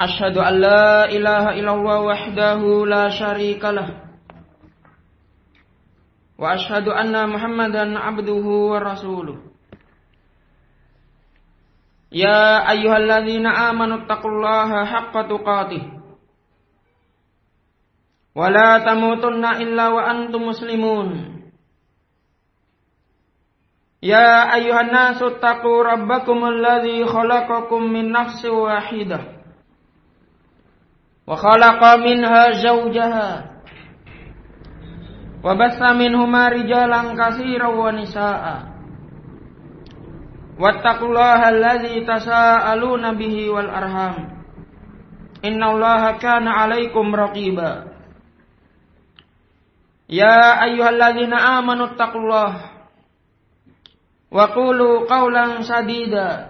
Ashadu an la ilaha illallah wahdahu la Wa ashadu anna muhammadan abduhu wa Ya ayyuhalladzina amanu attaqullaha haqqa tuqatih. Wa la muslimun. Ya ayyuhannasu attaqu rabbakum alladzi khalaqakum wahidah wa khalaqa minha zawjaha. Wa bassa minhuma rijalan katsiran wa nisaa'a. Wattaqullaha alladzi tasaaluna bihi wal arham. Innallaha kana 'alaikum raqiba. Ya ayyuhalladzina amanu taqullaha wa qulu qawlan sadida.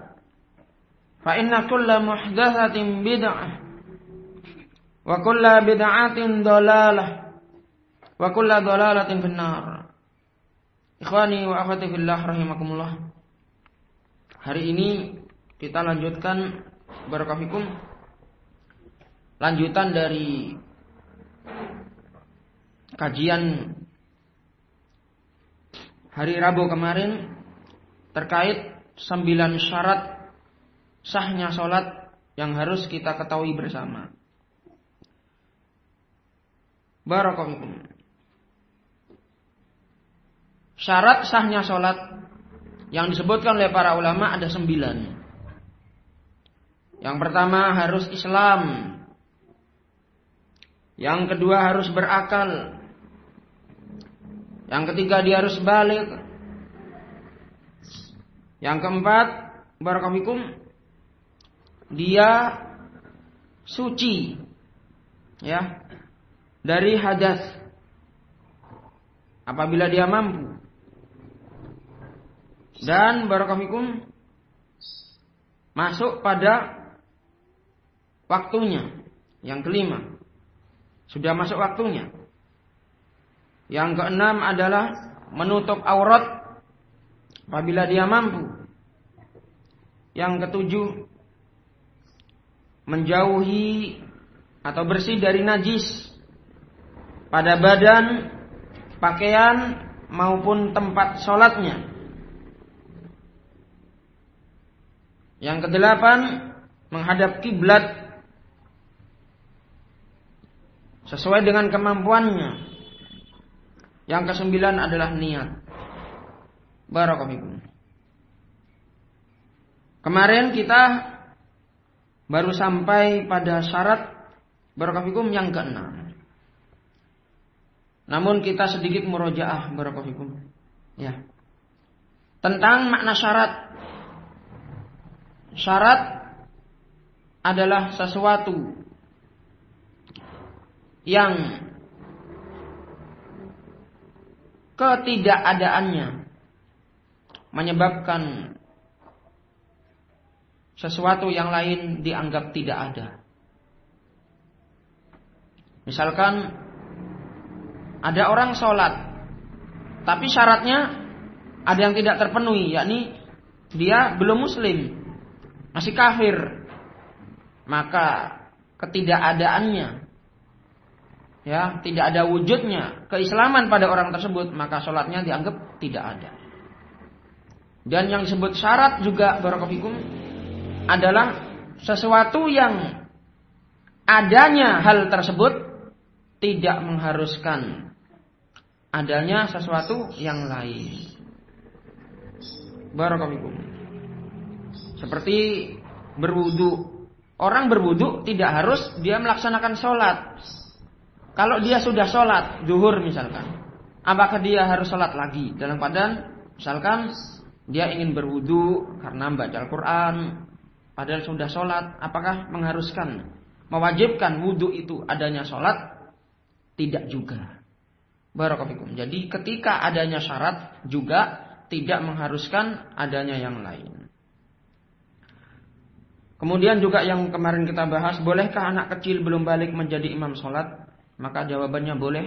fa inna kulla muhdatsatin bid'ah. Wa kulla bid'atin dalalah. Wa kulla dalalatin finnar. Ikhwani wa akhwati fillah rahimakumullah. Hari ini kita lanjutkan barakafikum lanjutan dari kajian hari Rabu kemarin terkait sembilan syarat sahnya sholat yang harus kita ketahui bersama. Barakallahu Syarat sahnya sholat yang disebutkan oleh para ulama ada sembilan. Yang pertama harus Islam. Yang kedua harus berakal. Yang ketiga dia harus balik. Yang keempat, barakallahu dia suci. Ya. Dari hadas. Apabila dia mampu. Dan barakamikum masuk pada waktunya yang kelima. Sudah masuk waktunya. Yang keenam adalah menutup aurat apabila dia mampu. Yang ketujuh menjauhi atau bersih dari najis pada badan, pakaian maupun tempat sholatnya. Yang kedelapan, menghadap kiblat sesuai dengan kemampuannya. Yang kesembilan adalah niat. Barakallahu Kemarin kita baru sampai pada syarat barakafikum yang keenam. Namun kita sedikit murojaah barakafikum. Ya. Tentang makna syarat. Syarat adalah sesuatu yang ketidakadaannya menyebabkan sesuatu yang lain dianggap tidak ada. Misalkan ada orang sholat, tapi syaratnya ada yang tidak terpenuhi, yakni dia belum muslim, masih kafir. Maka ketidakadaannya, ya tidak ada wujudnya keislaman pada orang tersebut, maka sholatnya dianggap tidak ada. Dan yang disebut syarat juga barakofikum adalah sesuatu yang adanya hal tersebut tidak mengharuskan adanya sesuatu yang lain. Barakallahu Seperti berwudu. Orang berwudu tidak harus dia melaksanakan sholat. Kalau dia sudah sholat, zuhur misalkan. Apakah dia harus sholat lagi dalam keadaan misalkan dia ingin berwudu karena membaca Al-Quran, padahal sudah sholat, apakah mengharuskan, mewajibkan wudu itu adanya sholat? Tidak juga. Barakofikum. Jadi ketika adanya syarat juga tidak mengharuskan adanya yang lain. Kemudian juga yang kemarin kita bahas, bolehkah anak kecil belum balik menjadi imam sholat? Maka jawabannya boleh.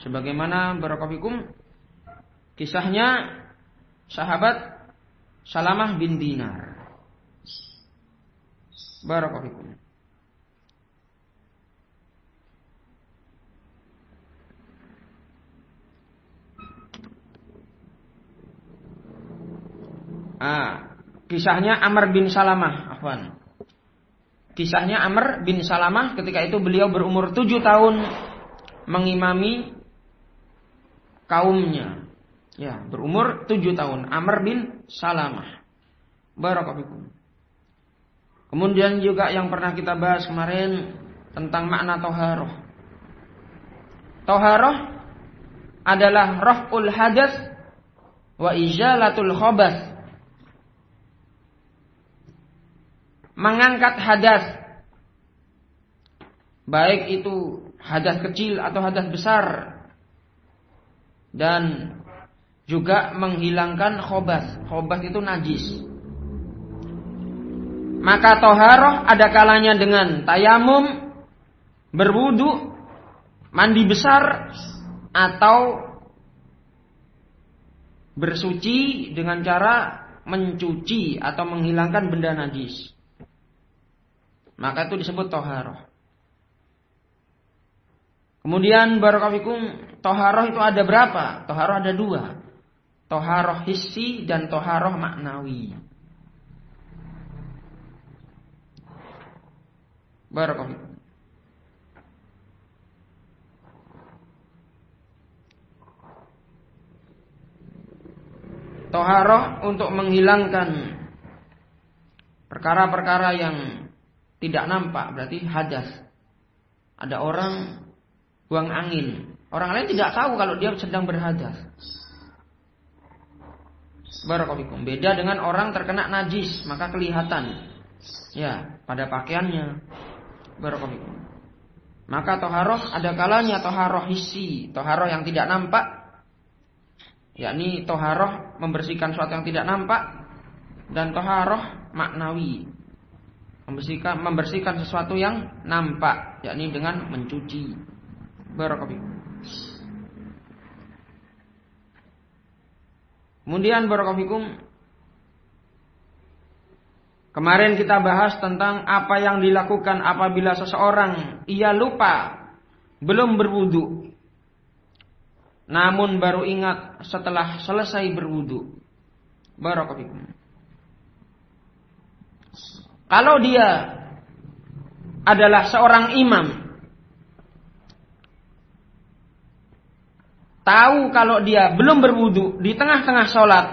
Sebagaimana barakofikum, kisahnya sahabat Salamah bin Dinar. Barakofikum. Ah, kisahnya Amr bin Salamah, afwan. Kisahnya Amr bin Salamah ketika itu beliau berumur tujuh tahun mengimami kaumnya. Ya, berumur tujuh tahun. Amr bin Salamah. Barakatuh. Kemudian juga yang pernah kita bahas kemarin tentang makna toharoh. Toharoh adalah rohul hadas wa ijalatul khobas mengangkat hadas. Baik itu hadas kecil atau hadas besar. Dan juga menghilangkan khobas khobas itu najis maka toharoh ada kalanya dengan tayamum berwudu mandi besar atau bersuci dengan cara mencuci atau menghilangkan benda najis maka itu disebut toharoh. Kemudian barokafikum toharoh itu ada berapa? Toharoh ada dua. Toharoh hissi dan toharoh maknawi. Barokafikum. Toharoh untuk menghilangkan perkara-perkara yang tidak nampak berarti hadas. Ada orang buang angin. Orang lain tidak tahu kalau dia sedang berhadas. Barakofikum. Beda dengan orang terkena najis, maka kelihatan. Ya, pada pakaiannya. Barakofikum. Maka toharoh ada kalanya toharoh hisi, toharoh yang tidak nampak, yakni toharoh membersihkan sesuatu yang tidak nampak, dan toharoh maknawi, membersihkan membersihkan sesuatu yang nampak yakni dengan mencuci barakallahu Kemudian barakallahu Kemarin kita bahas tentang apa yang dilakukan apabila seseorang ia lupa belum berwudu. Namun baru ingat setelah selesai berwudu. Barakallahu kalau dia adalah seorang imam, tahu kalau dia belum berwudu di tengah-tengah sholat,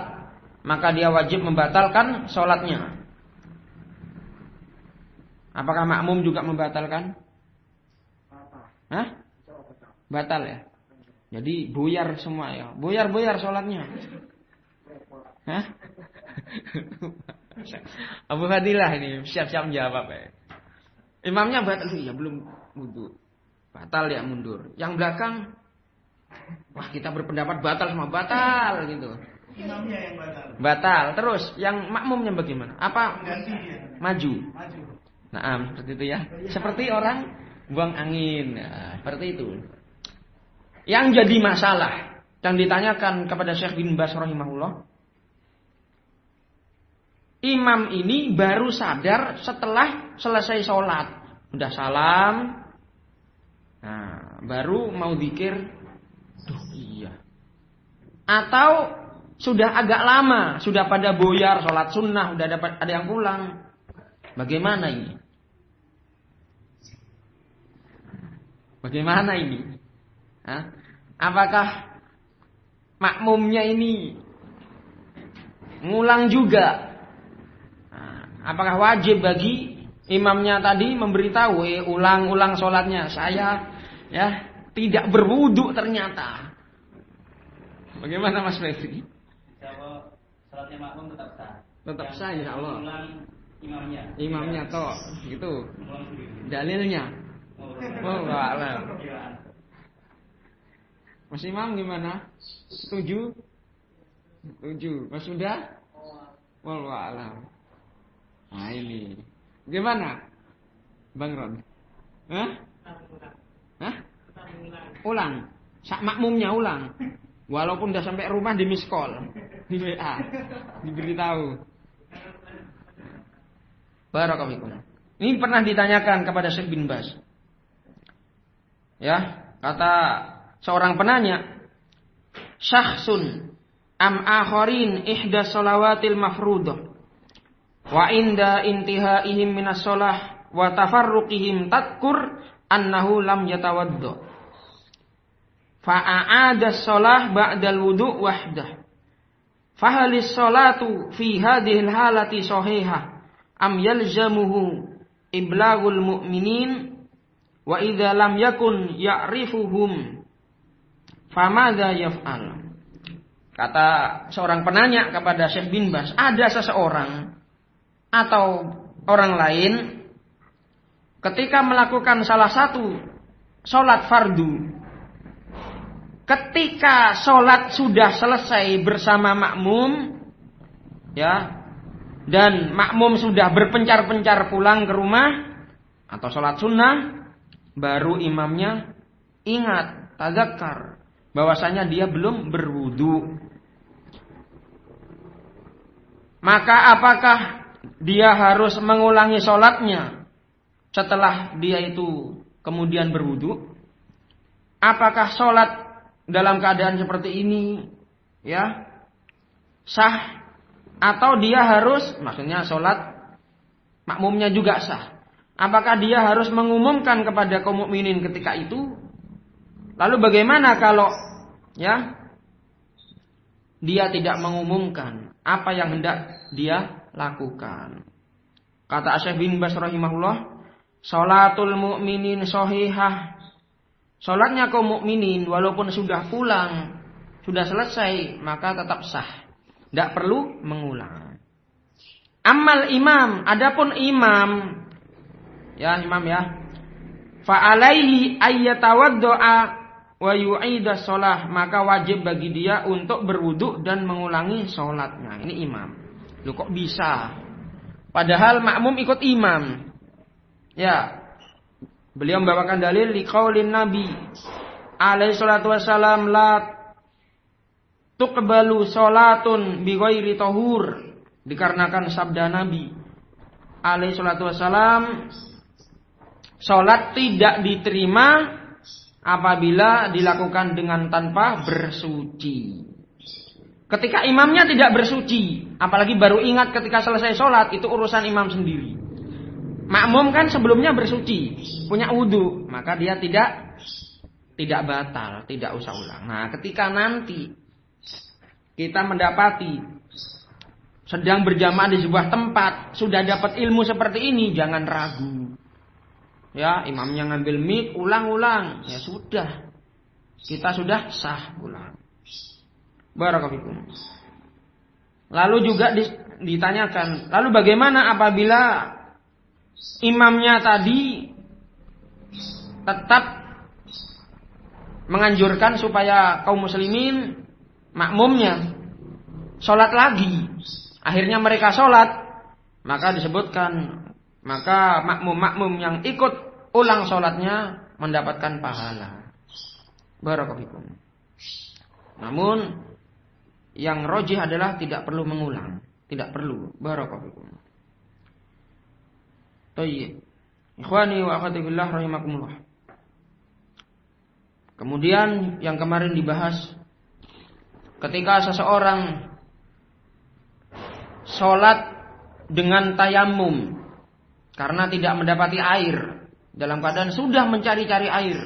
maka dia wajib membatalkan sholatnya. Apakah makmum juga membatalkan? Hah? Batal ya? Jadi buyar semua ya. Buyar-buyar sholatnya. Hah? Abu Fadilah ini siap-siap menjawab ya. Imamnya batal ya belum wudhu. Batal ya mundur. Yang belakang wah kita berpendapat batal semua batal gitu. Imamnya yang batal. Batal. Terus yang makmumnya bagaimana? Apa? Maju. Maju. Nah, seperti itu ya. Seperti orang buang angin. Nah, seperti itu. Yang jadi masalah yang ditanyakan kepada Syekh bin Bas rahimahullah imam ini baru sadar setelah selesai sholat. Udah salam. Nah, baru mau dikir. Duh iya. Atau sudah agak lama. Sudah pada boyar sholat sunnah. Udah dapat ada yang pulang. Bagaimana ini? Bagaimana ini? Hah? Apakah makmumnya ini ngulang juga? Nah, apakah wajib bagi imamnya tadi memberitahu, eh, ulang-ulang sholatnya saya ya tidak berwudhu ternyata. Bagaimana Mas Febri? Kalau sholatnya makmum tetap sah. Tetap sah insya Allah. ulang imamnya. Imamnya toh gitu. Dalilnya. Enggak alam. Mas Imam gimana? Setuju? Setuju. Mas sudah? Wallahu. Nah ini. Gimana? Bang Ron? Hah? Hah? Ulang. Sak makmumnya ulang. Walaupun udah sampai rumah di miss call, di WA, diberitahu. Barakallahu Ini pernah ditanyakan kepada Syekh bin Bas. Ya, kata seorang penanya, "Syakhsun am akharin ihda salawatil mafruḍah wa inda intihaihim minas shalah wa tafarruqihim tadkur annahu lam yatawadda." Fa'aada shalah ba'dal wudu' wahdah. Fahalis salatu fi hadhil halati sahihah am yalzamuhu iblagul mu'minin wa idza lam yakun ya'rifuhum famadza yaf'al. Kata seorang penanya kepada Syekh bin Bas, ada seseorang atau orang lain ketika melakukan salah satu sholat fardu ketika sholat sudah selesai bersama makmum, ya, dan makmum sudah berpencar-pencar pulang ke rumah atau sholat sunnah, baru imamnya ingat, tazakar, bahwasanya dia belum berwudu. Maka apakah dia harus mengulangi sholatnya setelah dia itu kemudian berwudu? Apakah sholat dalam keadaan seperti ini ya sah atau dia harus maksudnya sholat makmumnya juga sah apakah dia harus mengumumkan kepada kaum mukminin ketika itu lalu bagaimana kalau ya dia tidak mengumumkan apa yang hendak dia lakukan kata Syekh bin Bas rahimahullah salatul mukminin sahihah Sholatnya kaum mukminin walaupun sudah pulang, sudah selesai, maka tetap sah. Tidak perlu mengulang. Amal imam, adapun imam, ya imam ya, fa'alaihi ayyatawaddo'a wa yu'idah sholah, maka wajib bagi dia untuk berwuduk dan mengulangi sholatnya. Ini imam. Lu kok bisa? Padahal makmum ikut imam. Ya, Beliau membawakan dalil di qaulin Nabi alaihi salatu wassalam la tuqbalu salatun bi ghairi tahur dikarenakan sabda Nabi alaihi salatu wassalam salat tidak diterima apabila dilakukan dengan tanpa bersuci. Ketika imamnya tidak bersuci, apalagi baru ingat ketika selesai sholat, itu urusan imam sendiri. Makmum kan sebelumnya bersuci, punya wudhu, maka dia tidak tidak batal, tidak usah ulang. Nah, ketika nanti kita mendapati sedang berjamaah di sebuah tempat, sudah dapat ilmu seperti ini, jangan ragu. Ya, imamnya ngambil mic, ulang-ulang, ya sudah. Kita sudah sah ulang. Barakallahu Lalu juga ditanyakan, lalu bagaimana apabila imamnya tadi tetap menganjurkan supaya kaum muslimin makmumnya sholat lagi. Akhirnya mereka sholat, maka disebutkan maka makmum-makmum yang ikut ulang sholatnya mendapatkan pahala. Barakallahu Namun yang rojih adalah tidak perlu mengulang, tidak perlu. Barakallahu Tayyib. Ikhwani wa akhwati billah rahimakumullah. Kemudian yang kemarin dibahas ketika seseorang sholat dengan tayamum karena tidak mendapati air dalam keadaan sudah mencari-cari air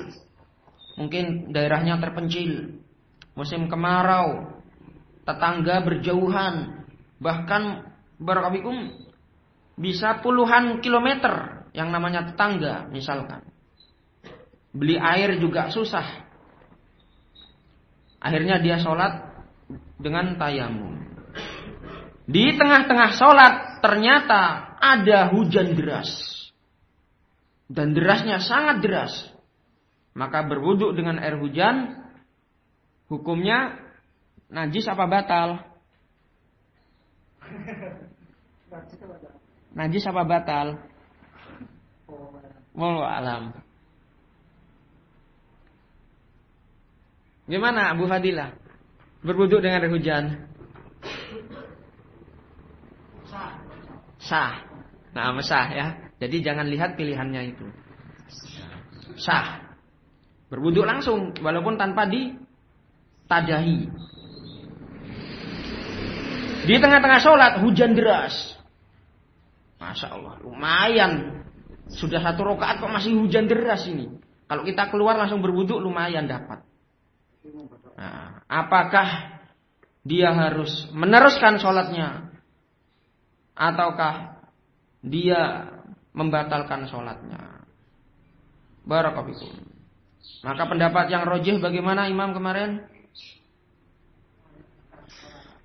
mungkin daerahnya terpencil, musim kemarau, tetangga berjauhan, bahkan barakabikum bisa puluhan kilometer yang namanya tetangga misalkan. Beli air juga susah. Akhirnya dia sholat dengan tayamum. Di tengah-tengah sholat ternyata ada hujan deras. Dan derasnya sangat deras. Maka berwuduk dengan air hujan. Hukumnya najis apa batal? Najis apa batal? Wallahu alam. Gimana Abu Fadilah? Berwuduk dengan air hujan? Sah. Nah, sah ya. Jadi jangan lihat pilihannya itu. Sah. Berwuduk langsung walaupun tanpa ditadahi. Di tengah-tengah sholat hujan deras. Masya Allah, lumayan. Sudah satu rakaat kok masih hujan deras ini. Kalau kita keluar langsung berwuduk lumayan dapat. Nah, apakah dia harus meneruskan sholatnya? Ataukah dia membatalkan sholatnya? Barakallahu Maka pendapat yang rojih bagaimana imam kemarin?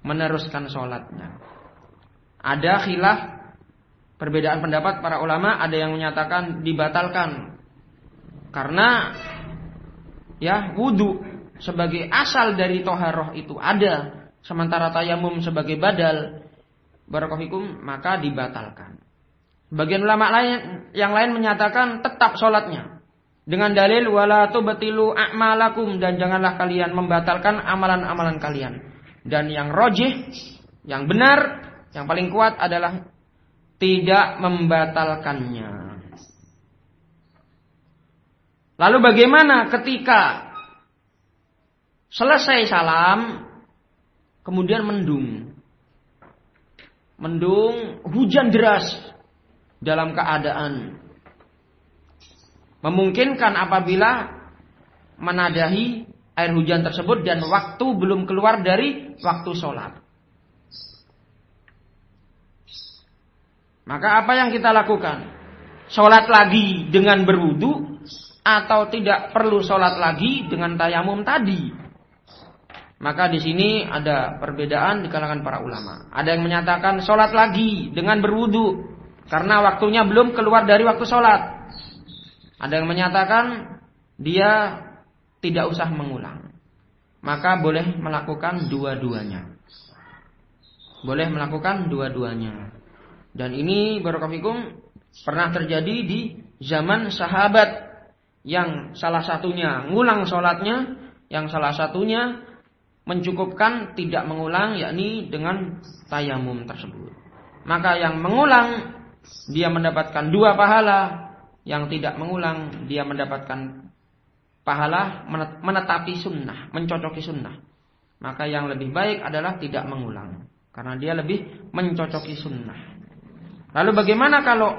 Meneruskan sholatnya. Ada khilaf perbedaan pendapat para ulama ada yang menyatakan dibatalkan karena ya wudhu sebagai asal dari toharoh itu ada sementara tayamum sebagai badal barakofikum maka dibatalkan bagian ulama lain yang lain menyatakan tetap sholatnya. Dengan dalil wala tubtilu a'malakum dan janganlah kalian membatalkan amalan-amalan kalian. Dan yang rojih yang benar yang paling kuat adalah tidak membatalkannya. Lalu bagaimana ketika Selesai salam, kemudian mendung. Mendung, hujan deras dalam keadaan memungkinkan apabila menadahi air hujan tersebut dan waktu belum keluar dari waktu sholat. Maka apa yang kita lakukan? Sholat lagi dengan berwudu atau tidak perlu sholat lagi dengan tayamum tadi? Maka di sini ada perbedaan di kalangan para ulama. Ada yang menyatakan sholat lagi dengan berwudu karena waktunya belum keluar dari waktu sholat. Ada yang menyatakan dia tidak usah mengulang. Maka boleh melakukan dua-duanya. Boleh melakukan dua-duanya. Dan ini barokafikum pernah terjadi di zaman sahabat yang salah satunya ngulang sholatnya, yang salah satunya mencukupkan tidak mengulang yakni dengan tayamum tersebut. Maka yang mengulang dia mendapatkan dua pahala, yang tidak mengulang dia mendapatkan pahala menetapi sunnah, mencocoki sunnah. Maka yang lebih baik adalah tidak mengulang karena dia lebih mencocoki sunnah. Lalu bagaimana kalau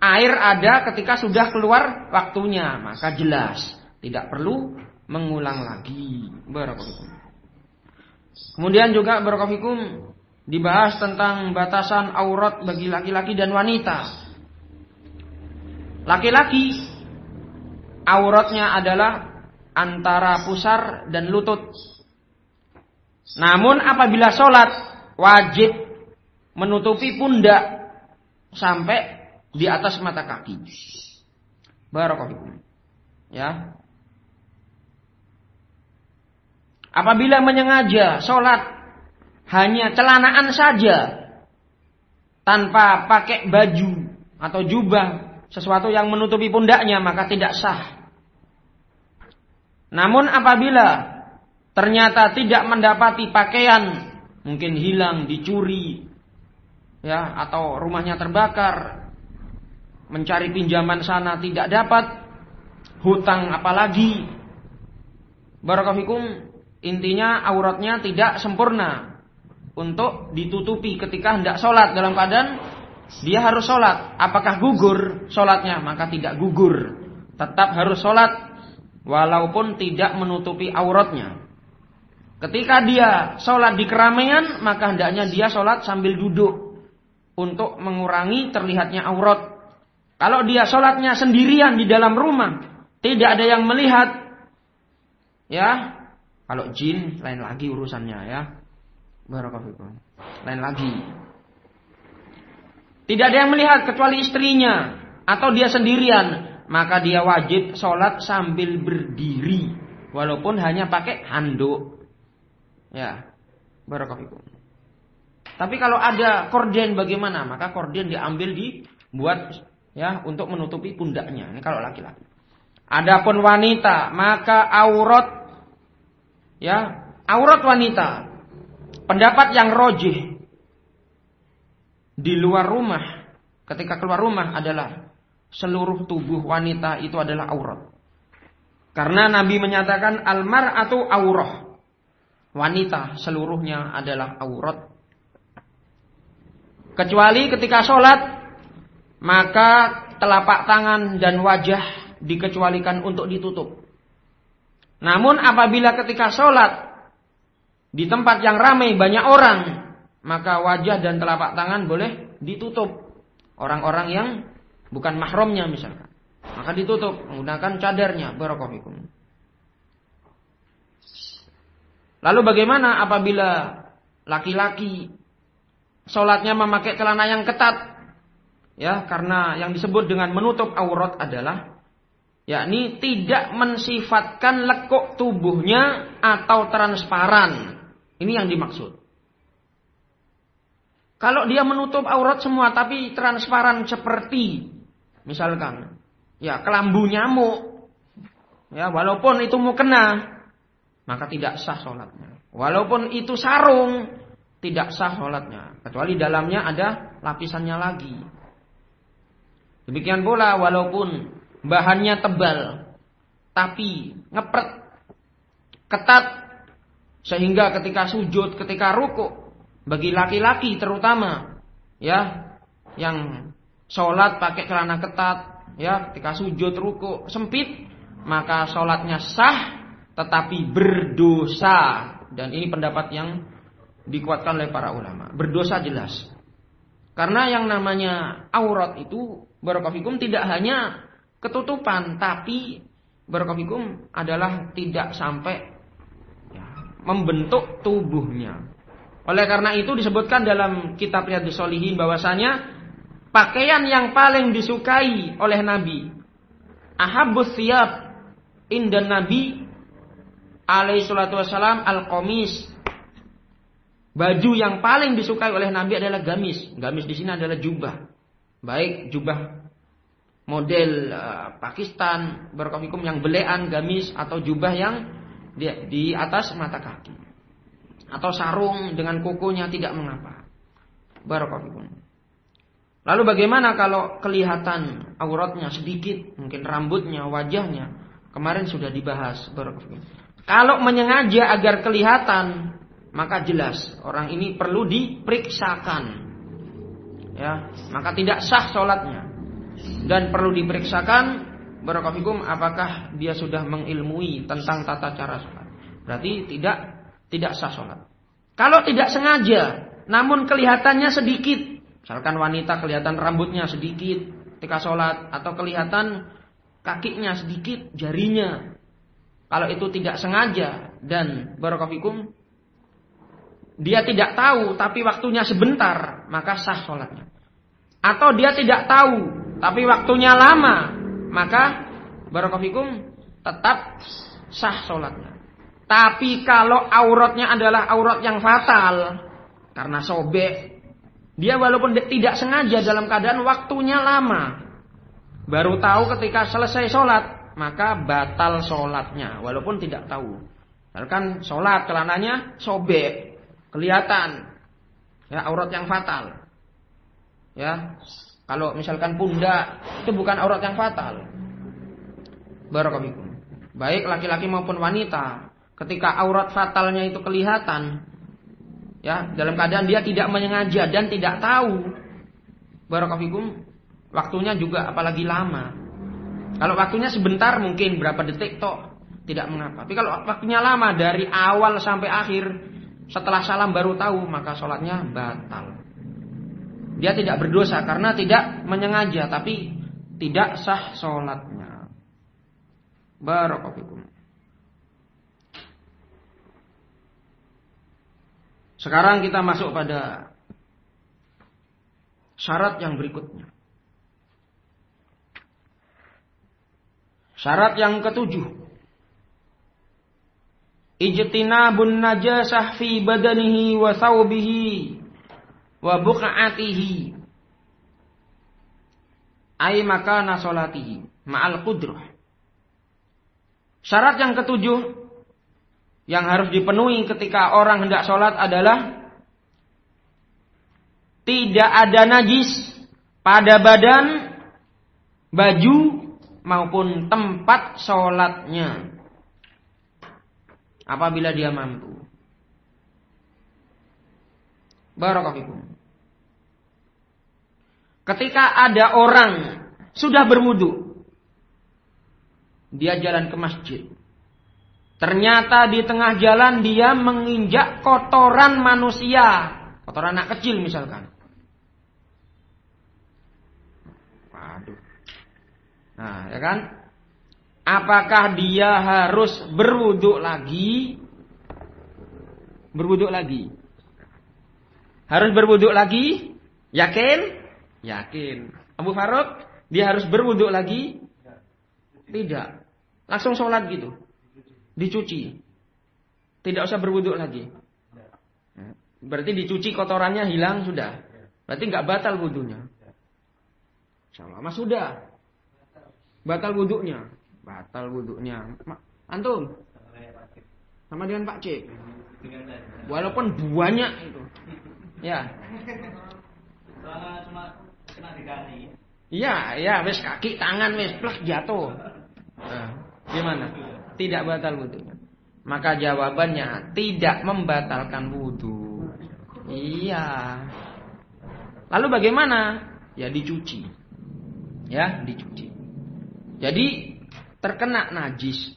air ada ketika sudah keluar waktunya? Maka jelas tidak perlu mengulang lagi. Kemudian juga barakallahu dibahas tentang batasan aurat bagi laki-laki dan wanita. Laki-laki auratnya adalah antara pusar dan lutut. Namun apabila sholat wajib menutupi pundak sampai di atas mata kaki. Barakallahu. Ya, Apabila menyengaja sholat hanya celanaan saja. Tanpa pakai baju atau jubah sesuatu yang menutupi pundaknya maka tidak sah. Namun apabila ternyata tidak mendapati pakaian mungkin hilang, dicuri ya atau rumahnya terbakar mencari pinjaman sana tidak dapat hutang apalagi. Barakafikum intinya auratnya tidak sempurna untuk ditutupi ketika hendak sholat dalam keadaan dia harus sholat. Apakah gugur sholatnya? Maka tidak gugur. Tetap harus sholat walaupun tidak menutupi auratnya. Ketika dia sholat di keramaian, maka hendaknya dia sholat sambil duduk untuk mengurangi terlihatnya aurat. Kalau dia sholatnya sendirian di dalam rumah, tidak ada yang melihat, ya. Kalau jin lain lagi urusannya ya. Barakallahu Lain lagi. Tidak ada yang melihat kecuali istrinya atau dia sendirian, maka dia wajib sholat sambil berdiri, walaupun hanya pakai handuk. Ya, barakallahu Tapi kalau ada korden bagaimana? Maka korden diambil dibuat ya untuk menutupi pundaknya. Ini kalau laki-laki. Adapun wanita, maka aurat ya, aurat wanita pendapat yang rojih di luar rumah ketika keluar rumah adalah seluruh tubuh wanita itu adalah aurat. Karena Nabi menyatakan almar atau aurah. Wanita seluruhnya adalah aurat. Kecuali ketika sholat, maka telapak tangan dan wajah dikecualikan untuk ditutup. Namun apabila ketika sholat, di tempat yang ramai banyak orang, maka wajah dan telapak tangan boleh ditutup. Orang-orang yang bukan mahramnya misalkan. Maka ditutup menggunakan cadarnya. Barakofikum. Lalu bagaimana apabila laki-laki sholatnya memakai celana yang ketat? Ya, karena yang disebut dengan menutup aurat adalah yakni tidak mensifatkan lekuk tubuhnya atau transparan. Ini yang dimaksud. Kalau dia menutup aurat semua tapi transparan seperti misalkan ya kelambu nyamuk ya walaupun itu mau kena maka tidak sah sholatnya. Walaupun itu sarung, tidak sah sholatnya. Kecuali dalamnya ada lapisannya lagi. Demikian pula walaupun bahannya tebal, tapi ngepret, ketat, sehingga ketika sujud, ketika ruku, bagi laki-laki terutama, ya, yang sholat pakai celana ketat, ya, ketika sujud, ruku, sempit, maka sholatnya sah, tetapi berdosa. Dan ini pendapat yang dikuatkan oleh para ulama. Berdosa jelas. Karena yang namanya aurat itu barokafikum tidak hanya ketutupan tapi barokafikum adalah tidak sampai membentuk tubuhnya oleh karena itu disebutkan dalam kitab Riyadhus Shalihin bahwasanya pakaian yang paling disukai oleh Nabi ahabus siap indan Nabi alaihi salatu al-qamis. Baju yang paling disukai oleh Nabi adalah gamis. Gamis di sini adalah jubah. Baik jubah model uh, Pakistan berkofikum yang belean gamis atau jubah yang di, di atas mata kaki. Atau sarung dengan kukunya tidak mengapa. Barakofikum. Lalu bagaimana kalau kelihatan auratnya sedikit, mungkin rambutnya, wajahnya. Kemarin sudah dibahas. Kalau menyengaja agar kelihatan, maka jelas orang ini perlu diperiksakan. Ya, maka tidak sah sholatnya. Dan perlu diperiksakan Barakatuhum apakah dia sudah mengilmui tentang tata cara sholat. Berarti tidak tidak sah sholat. Kalau tidak sengaja, namun kelihatannya sedikit, misalkan wanita kelihatan rambutnya sedikit ketika sholat, atau kelihatan kakinya sedikit, jarinya, kalau itu tidak sengaja dan barokafikum dia tidak tahu tapi waktunya sebentar, maka sah sholatnya. Atau dia tidak tahu tapi waktunya lama, maka barokafikum tetap sah sholatnya. Tapi kalau auratnya adalah aurat yang fatal karena sobek, dia walaupun tidak sengaja dalam keadaan waktunya lama, baru tahu ketika selesai sholat, maka batal sholatnya walaupun tidak tahu. Misalkan sholat celananya sobek, kelihatan, ya aurat yang fatal. Ya, kalau misalkan pundak itu bukan aurat yang fatal. Barakallahu Baik laki-laki maupun wanita, ketika aurat fatalnya itu kelihatan, ya dalam keadaan dia tidak menyengaja dan tidak tahu, barakallahu waktunya juga apalagi lama, kalau waktunya sebentar mungkin berapa detik toh tidak mengapa. Tapi kalau waktunya lama dari awal sampai akhir, setelah salam baru tahu, maka sholatnya batal. Dia tidak berdosa karena tidak menyengaja, tapi tidak sah sholatnya. Barakallahu Sekarang kita masuk pada syarat yang berikutnya. Syarat yang ketujuh. Ijtinabun najasah fi badanihi wa thawbihi wa buqa'atihi. Ay makana salatihi ma'al qudrah. Syarat yang ketujuh yang harus dipenuhi ketika orang hendak sholat adalah tidak ada najis pada badan, baju maupun tempat sholatnya. Apabila dia mampu. Barakatuh. Ketika ada orang sudah berwudu, dia jalan ke masjid. Ternyata di tengah jalan dia menginjak kotoran manusia, kotoran anak kecil misalkan. Waduh. Nah, ya kan? Apakah dia harus berwuduk lagi? Berwuduk lagi. Harus berwuduk lagi? Yakin? Yakin. Abu Faruk, dia harus berwuduk lagi? Tidak. Langsung sholat gitu. Dicuci. Tidak usah berwuduk lagi. Berarti dicuci kotorannya hilang sudah. Berarti nggak batal wudhunya. Mas sudah. Batal wudhunya. Batal wudhunya. Antum? Sama dengan Pak C. Walaupun banyak itu. Ya. Iya, iya, wes kaki, tangan, wes plak jatuh. Nah, gimana? Tidak batal wudhunya. Maka jawabannya tidak membatalkan wudhu. Iya. Lalu bagaimana? Ya dicuci. Ya, dicuci. Jadi terkena najis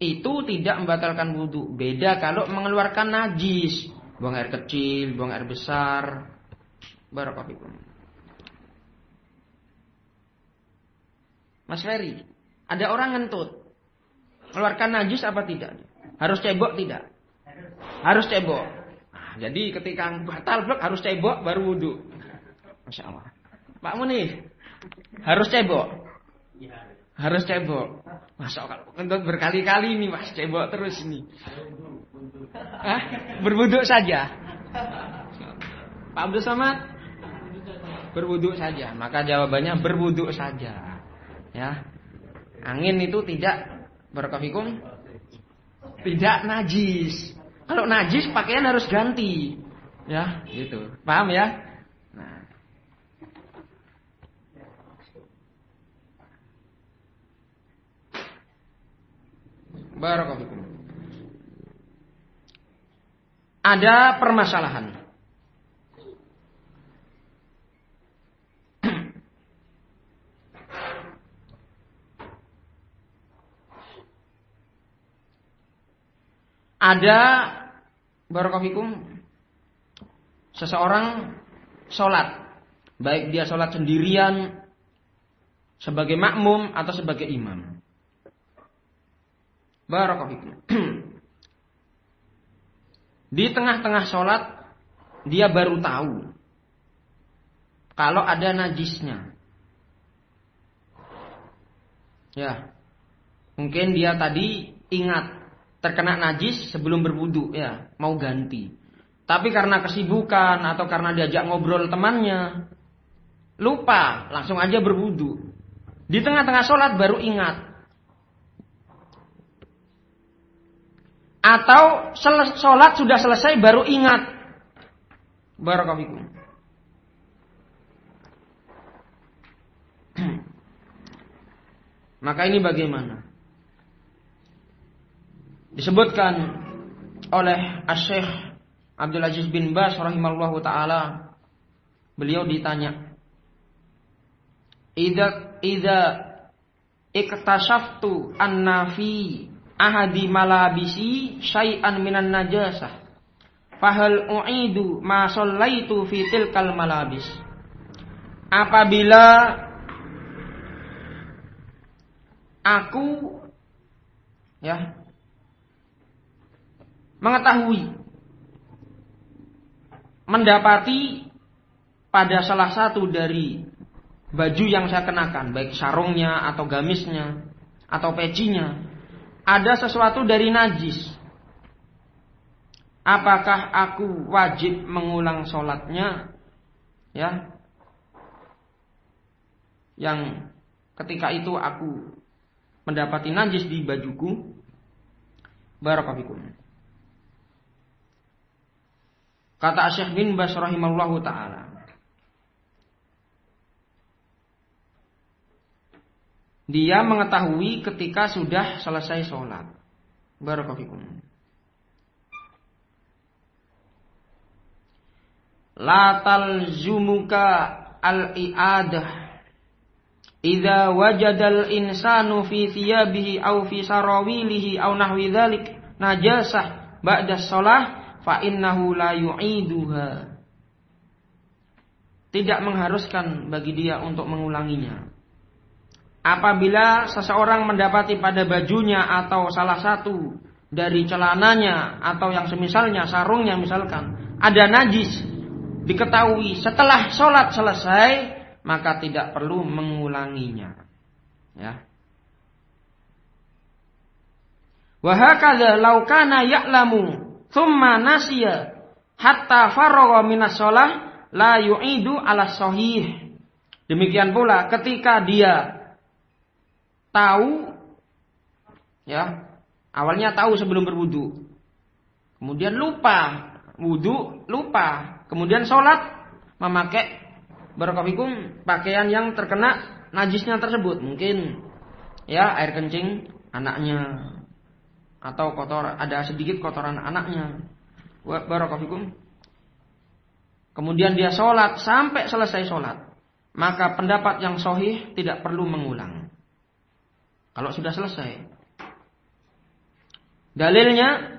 itu tidak membatalkan wudhu. Beda kalau mengeluarkan najis, buang air kecil, buang air besar. Barakallahu Mas Ferry, ada orang ngentut. Keluarkan najis apa tidak? Harus cebok tidak? Harus cebok. Nah, jadi ketika batal blok harus cebok baru wudhu. Masya Allah. Pak Muni, harus cebok. Harus cebok. Masya Allah, kentut berkali-kali nih mas, cebok terus ini. Hah? Berwuduk saja. Pak Abdul Samad? Berwuduk saja. Maka jawabannya berwuduk saja. Ya. Angin itu tidak berkafikum tidak najis. Kalau najis pakaian harus ganti. Ya, gitu. Paham ya? Nah. Barakallahu Ada permasalahan. Ada barokafikum seseorang sholat. Baik dia sholat sendirian sebagai makmum atau sebagai imam. Barokafikum di tengah-tengah sholat dia baru tahu kalau ada najisnya. Ya mungkin dia tadi ingat terkena najis sebelum berwudu ya mau ganti. Tapi karena kesibukan atau karena diajak ngobrol temannya lupa langsung aja berwudu di tengah-tengah sholat baru ingat. Atau sholat sudah selesai baru ingat. Barokafikum maka ini bagaimana disebutkan oleh Syekh Abdul Aziz bin Bas rahimallahu taala beliau ditanya Idza idza iktashaftu annafi ahadi malabisi syai'an minan najasah fahal u'idu ma sallaitu fi tilkal malabis? Apabila aku ya mengetahui mendapati pada salah satu dari baju yang saya kenakan, baik sarungnya atau gamisnya atau pecinya, ada sesuatu dari najis. Apakah aku wajib mengulang sholatnya? Ya, yang ketika itu aku mendapati najis di bajuku. Barakallahu Kata Syekh bin Bas rahimallahu taala. Dia mengetahui ketika sudah selesai sholat. Barakallahu La talzumuka al-i'adah Idza wajadal insanu fi thiyabihi aw fi sarawilihi aw nahwi dzalik najasah ba'da shalah fa innahu la yu'iduha. Tidak mengharuskan bagi dia untuk mengulanginya. Apabila seseorang mendapati pada bajunya atau salah satu dari celananya atau yang semisalnya sarungnya misalkan ada najis diketahui setelah sholat selesai maka tidak perlu mengulanginya ya wahakadha laukana ya'lamu Thumma nasiya hatta faragha minas shalah la yu'idu ala sahih. Demikian pula ketika dia tahu ya, awalnya tahu sebelum berwudu. Kemudian lupa wudu, lupa. Kemudian sholat memakai barakafikum pakaian yang terkena najisnya tersebut. Mungkin ya air kencing anaknya atau kotor ada sedikit kotoran anaknya. Barakofikum. Kemudian dia sholat sampai selesai sholat. Maka pendapat yang sohih tidak perlu mengulang. Kalau sudah selesai. Dalilnya.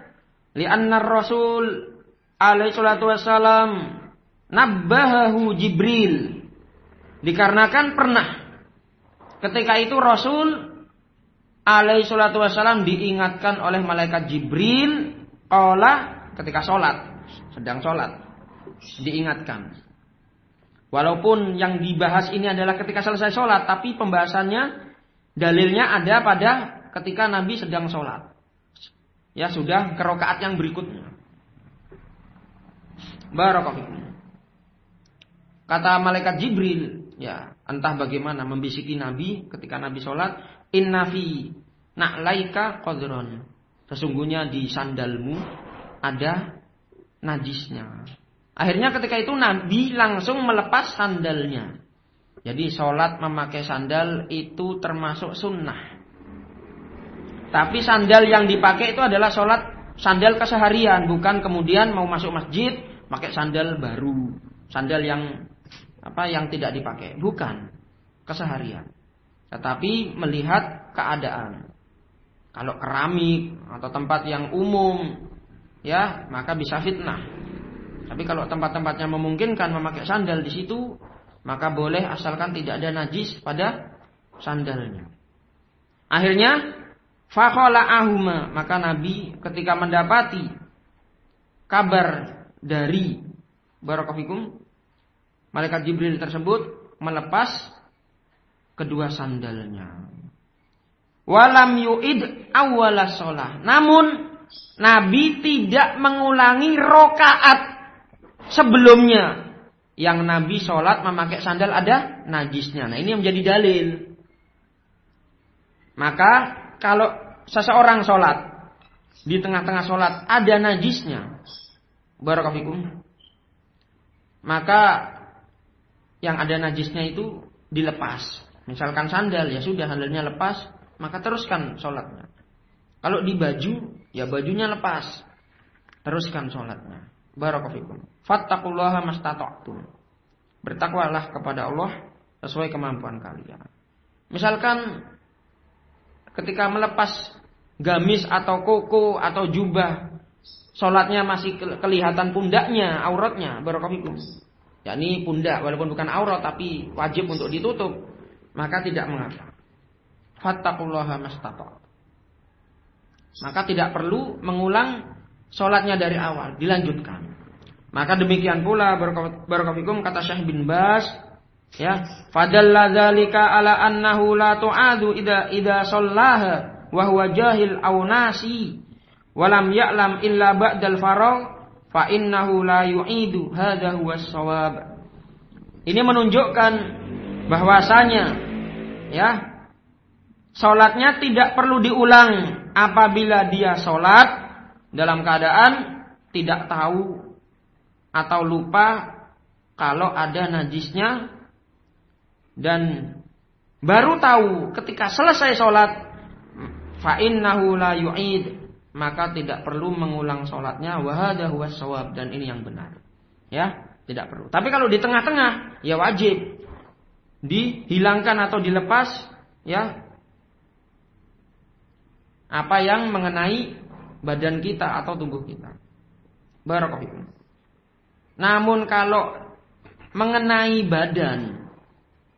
Lianna Rasul alaihi salatu wassalam nabbahahu Jibril. Dikarenakan pernah ketika itu Rasul alaihi salatu wassalam diingatkan oleh malaikat Jibril qala ketika sholat sedang sholat. Diingatkan. Walaupun yang dibahas ini adalah ketika selesai sholat tapi pembahasannya dalilnya ada pada ketika Nabi sedang sholat. Ya sudah ke rokaat yang berikutnya. Barakallahu Kata malaikat Jibril, ya entah bagaimana membisiki Nabi ketika Nabi sholat, Inna fi na'laika qadron. Sesungguhnya di sandalmu ada najisnya. Akhirnya ketika itu Nabi langsung melepas sandalnya. Jadi sholat memakai sandal itu termasuk sunnah. Tapi sandal yang dipakai itu adalah sholat sandal keseharian, bukan kemudian mau masuk masjid pakai sandal baru, sandal yang apa yang tidak dipakai, bukan keseharian tetapi melihat keadaan. Kalau keramik atau tempat yang umum, ya maka bisa fitnah. Tapi kalau tempat-tempatnya memungkinkan memakai sandal di situ, maka boleh asalkan tidak ada najis pada sandalnya. Akhirnya fakola ahuma maka Nabi ketika mendapati kabar dari barakafikum malaikat Jibril tersebut melepas kedua sandalnya. Walam yu'id awala sholah. Namun Nabi tidak mengulangi rokaat sebelumnya. Yang Nabi sholat memakai sandal ada najisnya. Nah ini yang menjadi dalil. Maka kalau seseorang sholat di tengah-tengah sholat ada najisnya, barakafikum, maka yang ada najisnya itu dilepas. Misalkan sandal, ya sudah sandalnya lepas, maka teruskan sholatnya. Kalau di baju, ya bajunya lepas. Teruskan sholatnya. Barakofikum. Fattakullaha mastata'tum. Bertakwalah kepada Allah sesuai kemampuan kalian. Misalkan ketika melepas gamis atau koko atau jubah, sholatnya masih kelihatan pundaknya, auratnya, barokafikum. yakni pundak walaupun bukan aurat tapi wajib untuk ditutup, maka tidak mengapa. Fattakullaha mastata. Maka tidak perlu mengulang sholatnya dari awal, dilanjutkan. Maka demikian pula barokafikum kata Syekh bin Bas ya fadalla dzalika ala annahu la tu'adu ida ida sallaha wa huwa jahil aw nasi walam ya'lam illa ba'dal faragh fa innahu la yu'idu hadha huwa shawab ini menunjukkan bahwasanya ya salatnya tidak perlu diulang apabila dia salat dalam keadaan tidak tahu atau lupa kalau ada najisnya dan baru tahu ketika selesai sholat fa innahu la yu'id maka tidak perlu mengulang sholatnya. Wahada huwa sawab dan ini yang benar ya tidak perlu. Tapi kalau di tengah-tengah ya wajib dihilangkan atau dilepas ya apa yang mengenai badan kita atau tubuh kita barakallahu namun kalau mengenai badan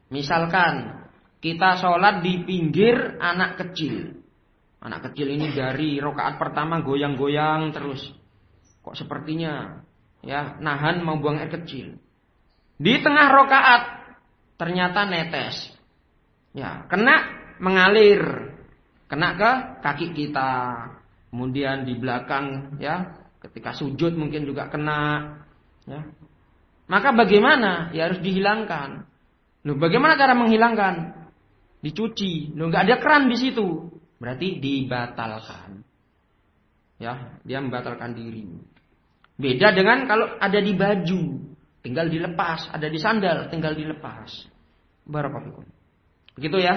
misalkan kita sholat di pinggir anak kecil Anak kecil ini dari rokaat pertama goyang-goyang terus. Kok sepertinya ya nahan mau buang air kecil. Di tengah rokaat ternyata netes. Ya, kena mengalir. Kena ke kaki kita. Kemudian di belakang ya, ketika sujud mungkin juga kena. Ya. Maka bagaimana? Ya harus dihilangkan. Loh, bagaimana cara menghilangkan? Dicuci. Loh, nggak ada keran di situ. Berarti dibatalkan. Ya, dia membatalkan diri. Beda dengan kalau ada di baju, tinggal dilepas, ada di sandal, tinggal dilepas. Barakallahu Begitu ya?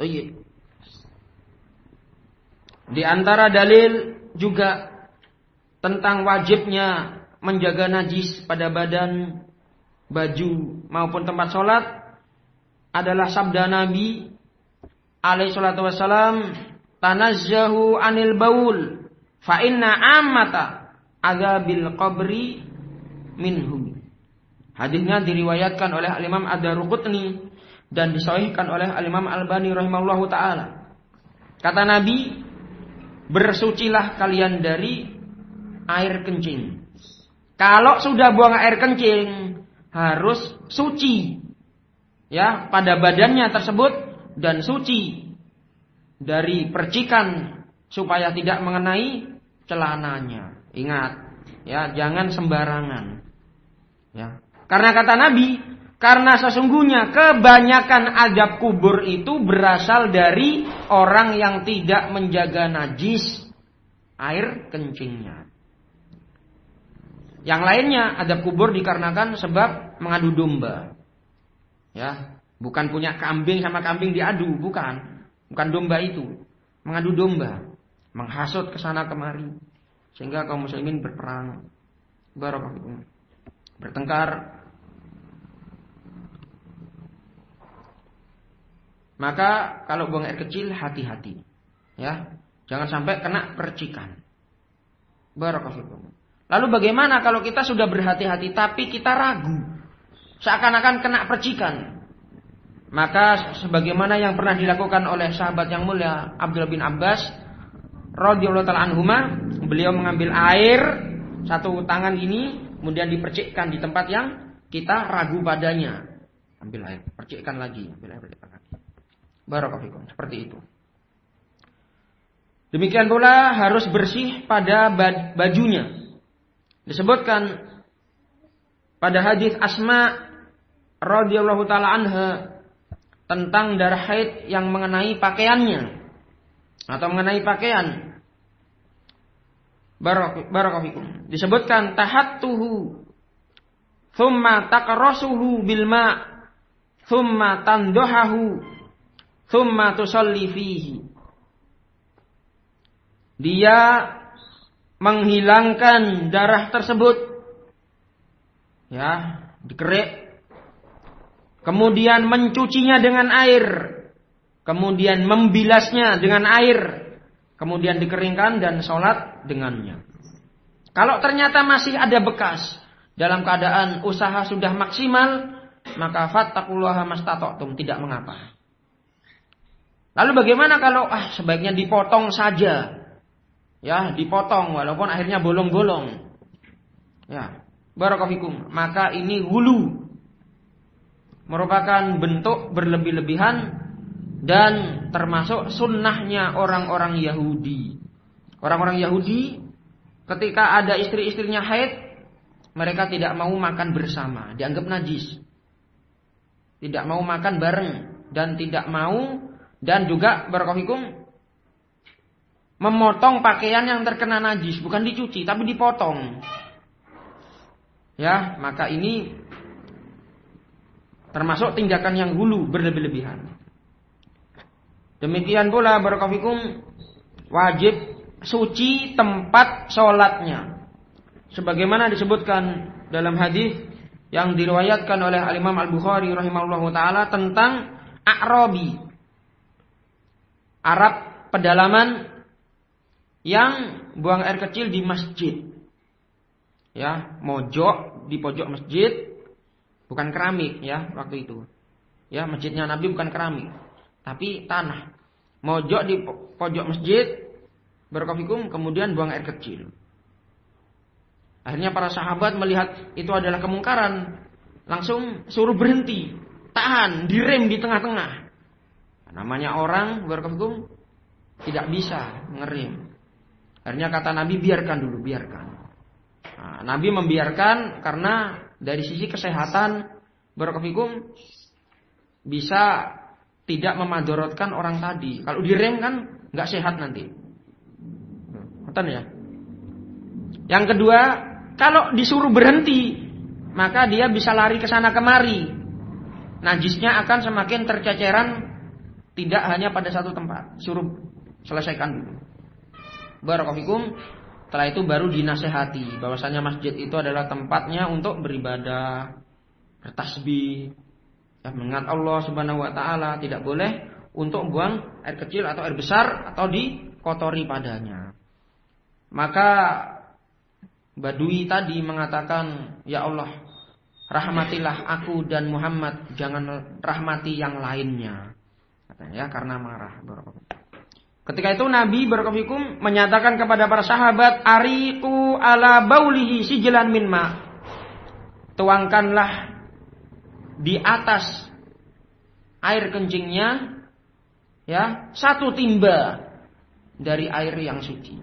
Oh iya. Di antara dalil juga tentang wajibnya menjaga najis pada badan, baju maupun tempat sholat adalah sabda Nabi alaihi salatu wassalam tanazzahu anil baul fa inna ammata adzabil qabri minhum. Hadisnya diriwayatkan oleh Al-Imam Ad-Daruqutni dan disahihkan oleh Al-Imam Al-Bani rahimahullahu taala. Kata Nabi, bersucilah kalian dari air kencing. Kalau sudah buang air kencing, harus suci. Ya, pada badannya tersebut dan suci dari percikan supaya tidak mengenai celananya. Ingat, ya, jangan sembarangan. Ya. Karena kata Nabi, karena sesungguhnya kebanyakan adab kubur itu berasal dari orang yang tidak menjaga najis air kencingnya. Yang lainnya adab kubur dikarenakan sebab mengadu domba. Ya, Bukan punya kambing sama kambing diadu, bukan. Bukan domba itu. Mengadu domba. Menghasut ke sana kemari. Sehingga kaum muslimin berperang. Barakallahu Bertengkar. Maka kalau buang air kecil hati-hati. Ya. Jangan sampai kena percikan. Barakallahu Lalu bagaimana kalau kita sudah berhati-hati tapi kita ragu? Seakan-akan kena percikan. Maka sebagaimana yang pernah dilakukan oleh sahabat yang mulia Abdullah bin Abbas radhiyallahu taala anhuma, beliau mengambil air satu tangan ini kemudian dipercikkan di tempat yang kita ragu padanya. Ambil air, percikkan lagi, ambil air, percikkan lagi. Barakallahu seperti itu. Demikian pula harus bersih pada bajunya. Disebutkan pada hadis Asma radhiyallahu taala anha tentang darah haid yang mengenai pakaiannya atau mengenai pakaian. Barakallahu Disebutkan tahattuhu thumma taqrasuhu bil ma thumma tandohahu thumma tusalli fihi. Dia menghilangkan darah tersebut ya dikerik kemudian mencucinya dengan air, kemudian membilasnya dengan air, kemudian dikeringkan dan sholat dengannya. Kalau ternyata masih ada bekas dalam keadaan usaha sudah maksimal, maka fattaqullaha mastata'tum tidak mengapa. Lalu bagaimana kalau ah sebaiknya dipotong saja? Ya, dipotong walaupun akhirnya bolong-bolong. Ya, barakallahu Maka ini hulu merupakan bentuk berlebih-lebihan dan termasuk sunnahnya orang-orang Yahudi. Orang-orang Yahudi ketika ada istri-istrinya haid, mereka tidak mau makan bersama, dianggap najis. Tidak mau makan bareng dan tidak mau dan juga barakallahu memotong pakaian yang terkena najis, bukan dicuci tapi dipotong. Ya, maka ini Termasuk tindakan yang hulu berlebih-lebihan. Demikian pula barakallahu wajib suci tempat sholatnya. Sebagaimana disebutkan dalam hadis yang diriwayatkan oleh Al Imam Al Bukhari rahimahullah taala tentang Arabi. Arab pedalaman yang buang air kecil di masjid. Ya, mojok di pojok masjid bukan keramik ya waktu itu. Ya, masjidnya Nabi bukan keramik, tapi tanah. Mojok di pojok masjid berkofikum kemudian buang air kecil. Akhirnya para sahabat melihat itu adalah kemungkaran, langsung suruh berhenti, tahan, direm di tengah-tengah. Namanya orang berkofikum tidak bisa ngerem. Akhirnya kata Nabi biarkan dulu, biarkan. Nah, Nabi membiarkan karena dari sisi kesehatan barakallahu bisa tidak memadorotkan orang tadi. Kalau direm kan nggak sehat nanti. Betul ya? Yang kedua, kalau disuruh berhenti, maka dia bisa lari ke sana kemari. Najisnya akan semakin terceceran tidak hanya pada satu tempat. Suruh selesaikan dulu. Barakallahu setelah itu baru dinasehati bahwasanya masjid itu adalah tempatnya untuk beribadah, bertasbih, ya, mengingat Allah Subhanahu wa taala, tidak boleh untuk buang air kecil atau air besar atau dikotori padanya. Maka Badui tadi mengatakan, "Ya Allah, rahmatilah aku dan Muhammad, jangan rahmati yang lainnya." Katanya ya karena marah. Ketika itu Nabi berkofikum menyatakan kepada para sahabat, Ariku ala baulihi sijilan min ma. Tuangkanlah di atas air kencingnya ya satu timba dari air yang suci.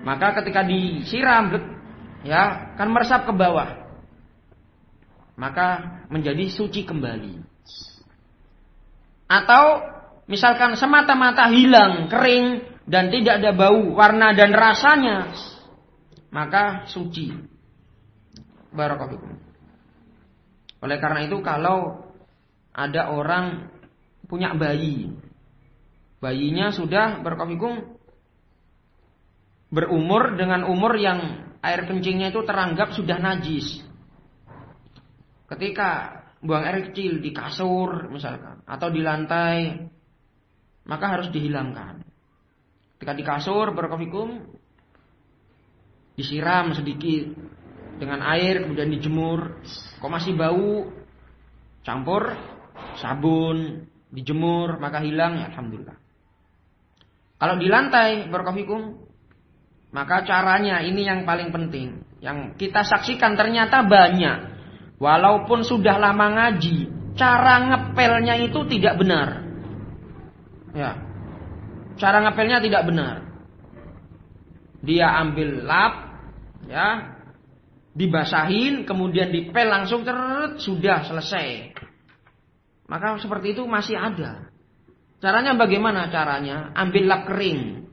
Maka ketika disiram ya kan meresap ke bawah. Maka menjadi suci kembali. Atau misalkan semata-mata hilang, kering dan tidak ada bau, warna dan rasanya, maka suci. Barakallahu. Oleh karena itu kalau ada orang punya bayi, bayinya sudah berkofikum berumur dengan umur yang air kencingnya itu teranggap sudah najis. Ketika buang air kecil di kasur misalkan atau di lantai maka harus dihilangkan. Ketika di kasur berkofikum disiram sedikit dengan air kemudian dijemur, kok masih bau, campur sabun, dijemur maka hilang ya alhamdulillah. Kalau di lantai berkofikum maka caranya ini yang paling penting. Yang kita saksikan ternyata banyak. Walaupun sudah lama ngaji, cara ngepelnya itu tidak benar. Ya. Cara ngapelnya tidak benar. Dia ambil lap, ya, dibasahin, kemudian dipel langsung teret, sudah selesai. Maka seperti itu masih ada. Caranya bagaimana caranya? Ambil lap kering.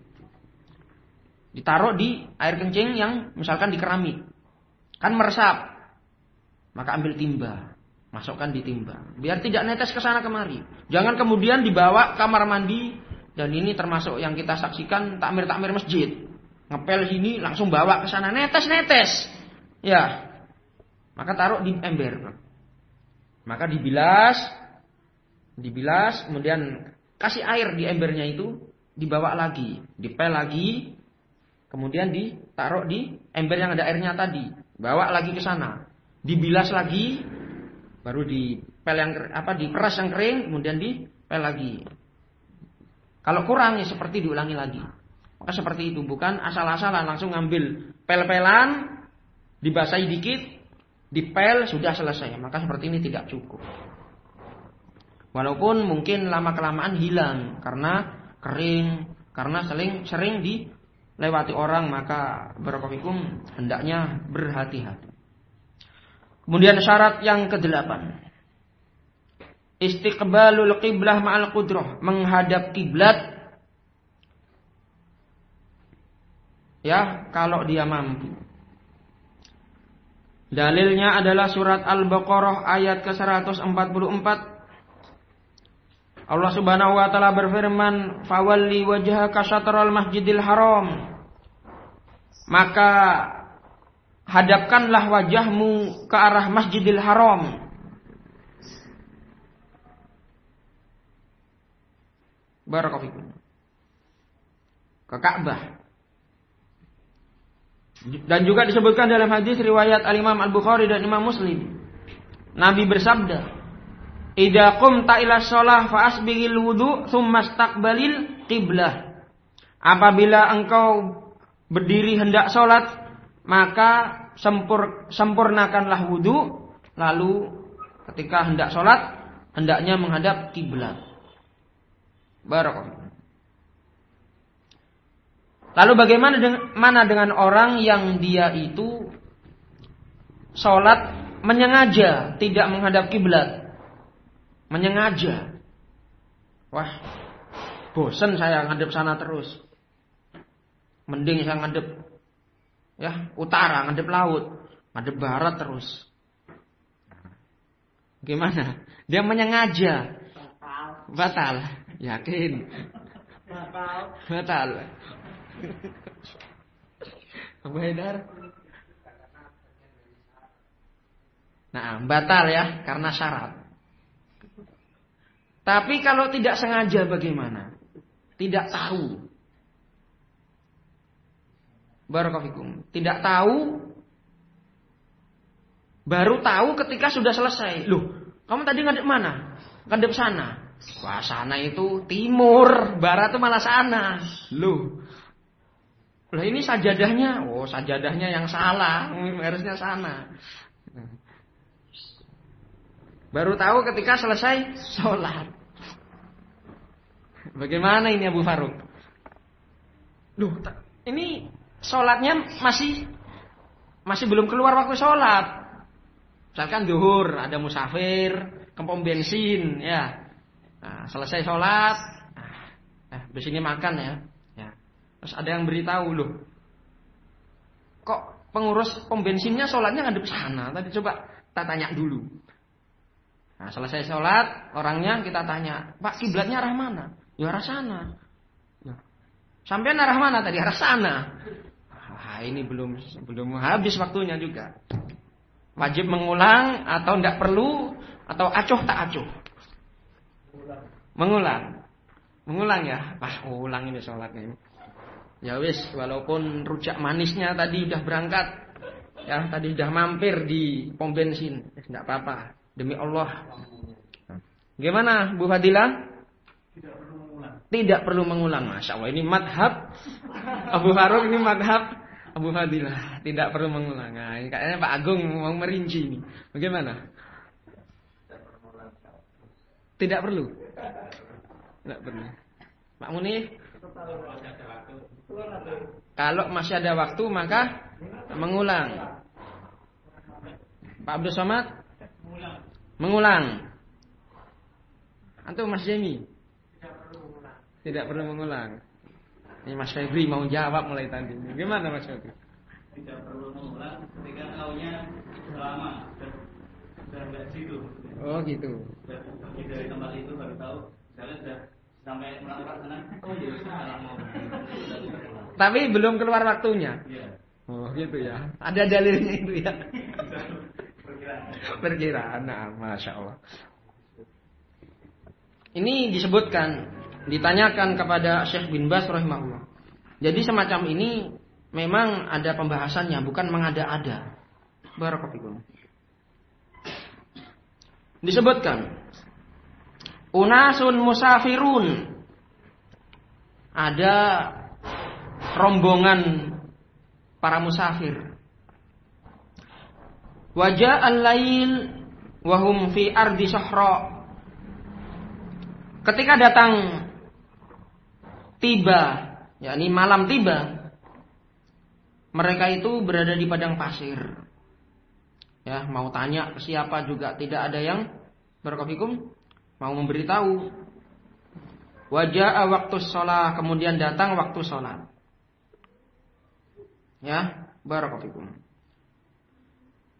Ditaruh di air kencing yang misalkan di keramik. Kan meresap. Maka ambil timba. Masukkan di timba. Biar tidak netes ke sana kemari. Jangan kemudian dibawa kamar mandi. Dan ini termasuk yang kita saksikan takmir takmir masjid. Ngepel sini langsung bawa ke sana. Netes netes ya. Maka taruh di ember. Maka dibilas. Dibilas, kemudian kasih air di embernya itu, dibawa lagi, dipel lagi, kemudian ditaruh di ember yang ada airnya tadi, bawa lagi ke sana, dibilas lagi, baru dipel yang apa diperas yang kering, kemudian dipel lagi. Kalau kurang ya seperti diulangi lagi. Maka seperti itu, bukan asal-asalan langsung ngambil pel-pelan, dibasahi dikit, dipel sudah selesai. Maka seperti ini tidak cukup. Walaupun mungkin lama kelamaan hilang karena kering, karena sering sering dilewati orang maka barakallahu hendaknya berhati-hati. Kemudian syarat yang kedelapan. Istiqbalul qiblah ma'al qudrah, menghadap kiblat Ya, kalau dia mampu. Dalilnya adalah surat Al-Baqarah ayat ke-144. Allah Subhanahu wa taala berfirman, "Fawalli wajhaka syatral Masjidil Haram." Maka hadapkanlah wajahmu ke arah Masjidil Haram. Barakallahu Ke Ka'bah. Dan juga disebutkan dalam hadis riwayat Al-Imam Al-Bukhari dan Imam Muslim. Nabi bersabda, "Idza qumta ila shalah fa asbighil wudu tsumma istaqbalil qiblah." Apabila engkau berdiri hendak sholat, maka sempur, sempurnakanlah wudu, lalu ketika hendak sholat, hendaknya menghadap kiblat. Barakallahu. Lalu bagaimana dengan, mana dengan orang yang dia itu sholat menyengaja tidak menghadap kiblat, menyengaja. Wah, bosan saya ngadep sana terus. Mending saya ngadep ya utara, ngadep laut, ngadep barat terus. Gimana? Dia menyengaja. Batal. Yakin. Batal. Batal. Abu Haidar. Nah, batal ya karena syarat. Tapi kalau tidak sengaja bagaimana? Tidak tahu. Barakofikum. Tidak tahu. Baru tahu ketika sudah selesai. Loh, kamu tadi ngadep mana? Ngadep sana. Wah, sana itu timur, barat itu malah sana. Loh, lah ini sajadahnya, oh sajadahnya yang salah, harusnya sana. Baru tahu ketika selesai sholat. Bagaimana ini Abu Faruk? Loh, ini sholatnya masih masih belum keluar waktu sholat. Misalkan duhur, ada musafir, ke pom bensin, ya. Nah, selesai sholat, nah, di sini makan ya. Terus ada yang beritahu loh. Kok pengurus pom bensinnya sholatnya ngadep sana? Tadi coba kita tanya dulu. Nah, selesai sholat, orangnya kita tanya, Pak kiblatnya arah mana? Ya arah sana. Ya. Sampai arah mana tadi? Arah sana. Wah, ini belum belum habis waktunya juga. Wajib mengulang atau tidak perlu atau acuh tak acuh? Mengulang. Mengulang ya. Wah, ulang ini sholatnya ini. Ya wis, walaupun rujak manisnya tadi udah berangkat, ya tadi udah mampir di pom bensin, tidak apa-apa. Demi Allah. Gimana Bu Fadila? Tidak perlu mengulang. Tidak perlu mengulang, masya Allah. Ini madhab Abu Faruk ini madhab Abu Fadilah. Tidak perlu mengulang. Nah, kayaknya Pak Agung mau merinci ini. Bagaimana? Tidak perlu. Tidak perlu. Pak Munif? Kalau masih ada waktu maka mengulang. Pak Abdul Somad? Mengulang. Antum Mas Jemi? Tidak perlu mengulang. Ini Mas Febri mau jawab mulai tadi. Gimana Mas Febri? Tidak perlu mengulang ketika kaunya selama dan nggak situ. Oh gitu. Pergi dari tempat itu baru tahu. Misalnya sudah sampai melangkah sana. Oh iya salah mau. Tapi belum keluar waktunya. Iya. Oh gitu ya. Ada dalilnya itu ya. Perkiraan. Perkiraan. Nah, masya Allah. ini disebutkan ditanyakan kepada Syekh bin Bas rahimahullah. Jadi semacam ini memang ada pembahasannya, bukan mengada-ada. Barakallahu Disebutkan unasun musafirun ada rombongan para musafir. Wajah al-lail wahum fi ardi sahra. Ketika datang tiba, yakni malam tiba, mereka itu berada di padang pasir. Ya, mau tanya siapa juga tidak ada yang berkofikum mau memberitahu. Wajah waktu sholat, kemudian datang waktu sholat. Ya, barakofikum.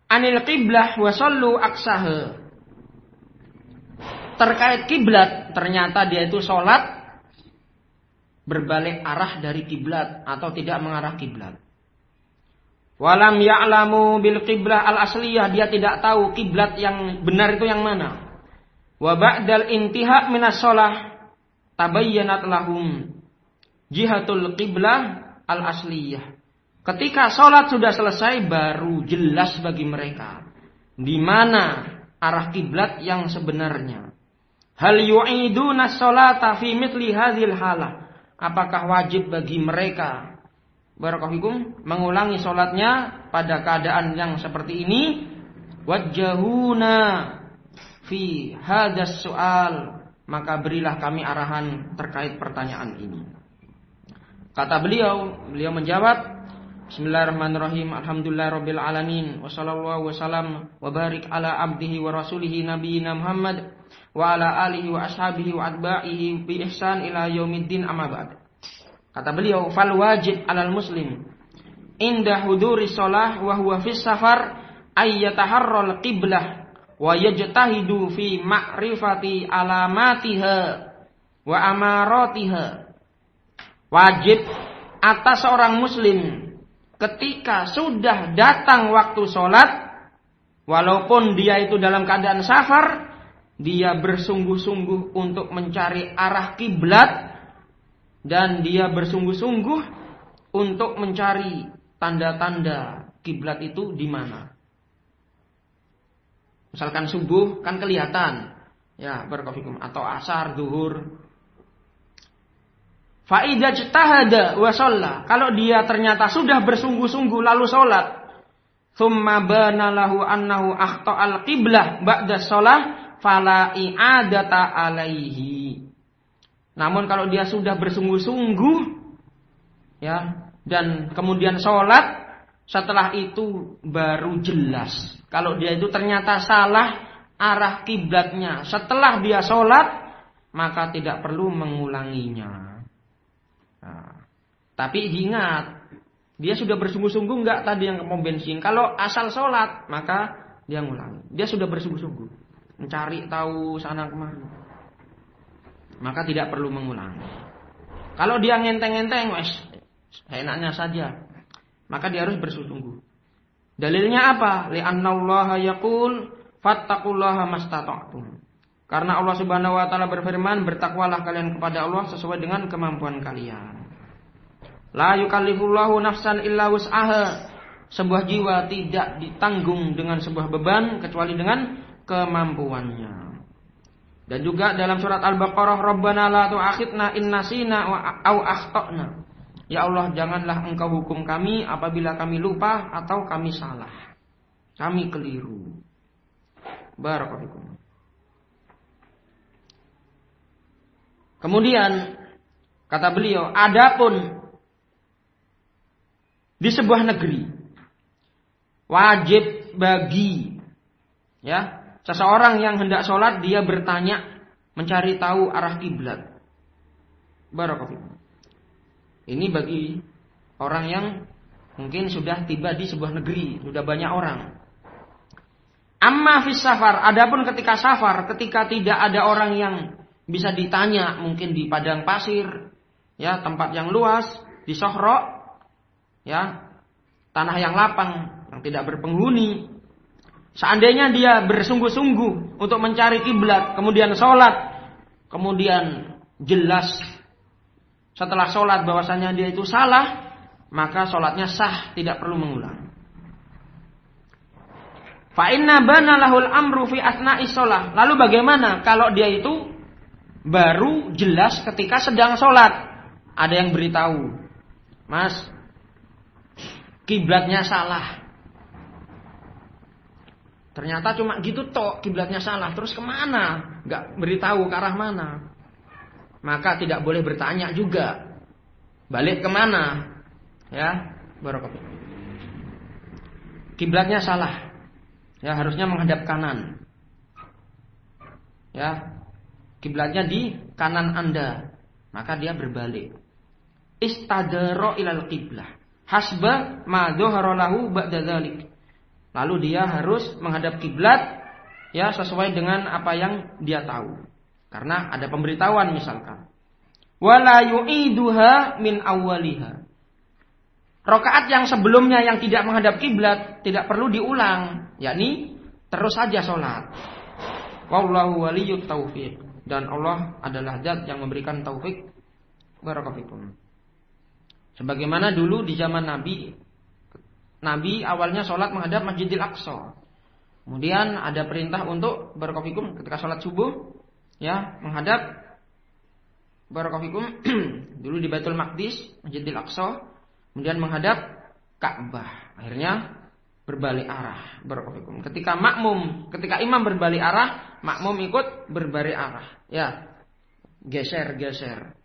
Anil qiblah wa sallu aksahe. Terkait kiblat, ternyata dia itu sholat berbalik arah dari kiblat atau tidak mengarah kiblat. Walam ya'lamu bil qiblah al asliyah dia tidak tahu kiblat yang benar itu yang mana. Wa ba'dal intiha minas shalah tabayyanat lahum jihatul qiblah al asliyah. Ketika sholat sudah selesai baru jelas bagi mereka di mana arah kiblat yang sebenarnya. Hal yu'iduna sholata fi mitli hadhil halah apakah wajib bagi mereka barakallahu mengulangi sholatnya pada keadaan yang seperti ini? Wajahuna fi hadas soal maka berilah kami arahan terkait pertanyaan ini. Kata beliau beliau menjawab Bismillahirrahmanirrahim. Alhamdulillahirabbil alamin. Wassallallahu wasallam wa barik ala abdihi wa rasulihi nabiyina Muhammad wa ala alihi wa ashabihi wa atba'ihi bi ihsan ila yaumiddin amma ba'd. Kata beliau, fal wajib alal muslim inda huduri shalah wa huwa fi safar ay yataharral qiblah wa yajtahidu fi ma'rifati alamatiha wa amaratiha. Wajib atas seorang muslim ketika sudah datang waktu sholat walaupun dia itu dalam keadaan safar dia bersungguh-sungguh untuk mencari arah kiblat dan dia bersungguh-sungguh untuk mencari tanda-tanda kiblat itu di mana. Misalkan subuh kan kelihatan, ya berkofikum atau asar, duhur. Faidah tahada wa Kalau dia ternyata sudah bersungguh-sungguh lalu sholat, thumma bana lahu annahu akhta al qiblah ba'da sholat fala i'adata alaihi. Namun kalau dia sudah bersungguh-sungguh ya dan kemudian sholat setelah itu baru jelas kalau dia itu ternyata salah arah kiblatnya setelah dia sholat maka tidak perlu mengulanginya. Tapi ingat dia sudah bersungguh-sungguh enggak tadi yang mau bensin. Kalau asal sholat maka dia ngulangi. Dia sudah bersungguh-sungguh mencari tahu sana kemari. Maka tidak perlu mengulang. Kalau dia ngenteng-ngenteng, wes enaknya saja. Maka dia harus bersungguh. Dalilnya apa? Li'annallaha yaqul fattaqullaha mastata'tum. Karena Allah Subhanahu wa taala berfirman, bertakwalah kalian kepada Allah sesuai dengan kemampuan kalian. La yukallifullahu nafsan illa wus'aha. Sebuah jiwa tidak ditanggung dengan sebuah beban kecuali dengan kemampuannya. Dan juga dalam surat Al-Baqarah Rabbana la tu'akhidna in nasina au akhtana. Ya Allah, janganlah Engkau hukum kami apabila kami lupa atau kami salah. Kami keliru. Barakallahu Kemudian kata beliau, adapun di sebuah negeri wajib bagi ya Seseorang yang hendak sholat dia bertanya mencari tahu arah kiblat. Barakallahu. Ini bagi orang yang mungkin sudah tiba di sebuah negeri, sudah banyak orang. Amma fis safar, adapun ketika safar, ketika tidak ada orang yang bisa ditanya, mungkin di padang pasir, ya tempat yang luas, di sohro, ya tanah yang lapang, yang tidak berpenghuni, Seandainya dia bersungguh-sungguh untuk mencari kiblat, kemudian sholat, kemudian jelas setelah sholat bahwasanya dia itu salah, maka sholatnya sah, tidak perlu mengulang. Fa inna bana lahul amru fi asna'i sholat. Lalu bagaimana kalau dia itu baru jelas ketika sedang sholat? Ada yang beritahu, Mas, kiblatnya salah. Ternyata cuma gitu tok kiblatnya salah. Terus ke mana? Gak beritahu ke arah mana. Maka tidak boleh bertanya juga. Balik ke mana? Ya, barokah. Kiblatnya salah. Ya harusnya menghadap kanan. Ya, kiblatnya di kanan Anda. Maka dia berbalik. Istadaro ilal kiblah. Hasba ma lahu ba'da dzalik. Lalu dia harus menghadap kiblat ya sesuai dengan apa yang dia tahu. Karena ada pemberitahuan misalkan. Wala yu'iduha min awwaliha. Rokaat yang sebelumnya yang tidak menghadap kiblat tidak perlu diulang, yakni terus saja sholat. Wallahu waliyut taufiq dan Allah adalah zat yang memberikan taufik barakallahu Sebagaimana dulu di zaman Nabi Nabi awalnya sholat menghadap Masjidil Aqsa. Kemudian ada perintah untuk barakallahu ketika sholat subuh ya menghadap barakallahu dulu di Baitul Maqdis Masjidil Aqsa kemudian menghadap Ka'bah. Akhirnya berbalik arah. Barakallahu Ketika makmum, ketika imam berbalik arah, makmum ikut berbalik arah. Ya. Geser, geser.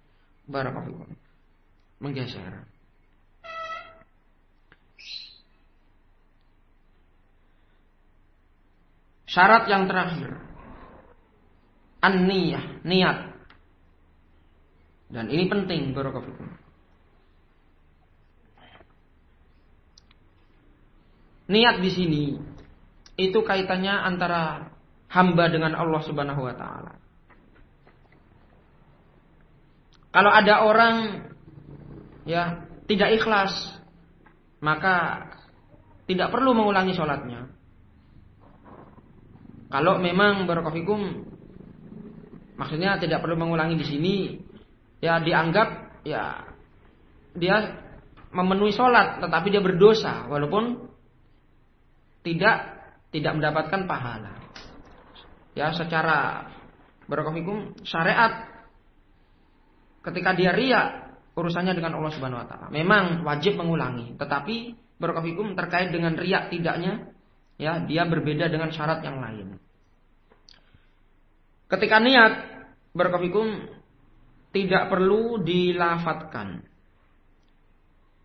Barakallahu Menggeser. Syarat yang terakhir. An-niyah, niat. Dan ini penting barakallahu Niat di sini itu kaitannya antara hamba dengan Allah Subhanahu wa taala. Kalau ada orang ya tidak ikhlas, maka tidak perlu mengulangi sholatnya. Kalau memang berkofikum, maksudnya tidak perlu mengulangi di sini, ya dianggap ya dia memenuhi sholat, tetapi dia berdosa, walaupun tidak tidak mendapatkan pahala. Ya, secara barakallahu syariat ketika dia riak urusannya dengan Allah Subhanahu wa taala. Memang wajib mengulangi, tetapi barakallahu terkait dengan riak tidaknya ya, dia berbeda dengan syarat yang lain. Ketika niat barakallahu tidak perlu dilafatkan.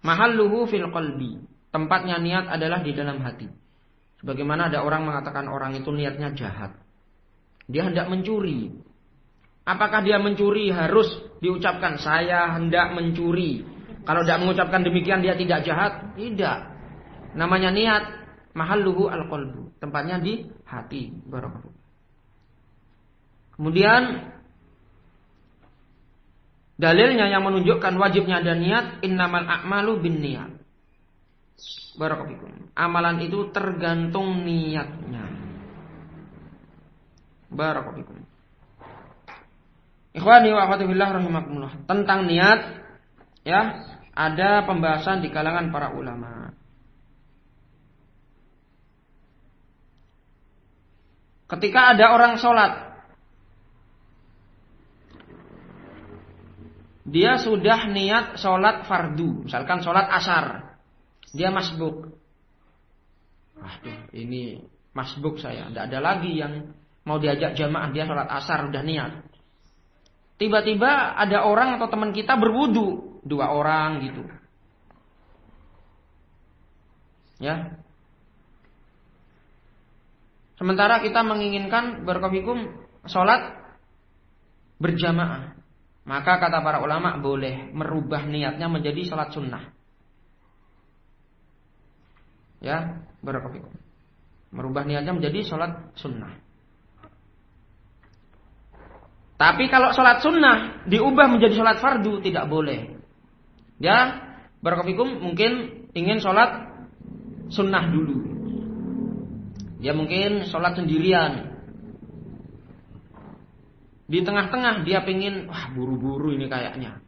Mahalluhu fil qalbi. Tempatnya niat adalah di dalam hati. Sebagaimana ada orang mengatakan orang itu niatnya jahat. Dia hendak mencuri. Apakah dia mencuri harus diucapkan saya hendak mencuri? Kalau tidak mengucapkan demikian dia tidak jahat? Tidak. Namanya niat mahalluhu al-qalbu. Tempatnya di hati. Barakallahu. Kemudian dalilnya yang menunjukkan wajibnya ada niat innamal a'malu bin niat. Barakallahu Amalan itu tergantung niatnya. Barakallahu Ikhwani wa akhwati billah rahimakumullah. Tentang niat ya, ada pembahasan di kalangan para ulama. Ketika ada orang sholat Dia sudah niat sholat fardu Misalkan sholat asar dia masbuk. Aduh, ini masbuk saya. Tidak ada lagi yang mau diajak jamaah dia sholat asar udah niat. Tiba-tiba ada orang atau teman kita berwudu dua orang gitu. Ya. Sementara kita menginginkan berkofikum sholat berjamaah. Maka kata para ulama boleh merubah niatnya menjadi sholat sunnah. Ya, barakallahu Merubah niatnya menjadi sholat sunnah. Tapi kalau sholat sunnah diubah menjadi sholat fardu tidak boleh. Ya, barakallahu mungkin ingin sholat sunnah dulu. Dia mungkin sholat sendirian. Di tengah-tengah dia pengen wah buru-buru ini kayaknya.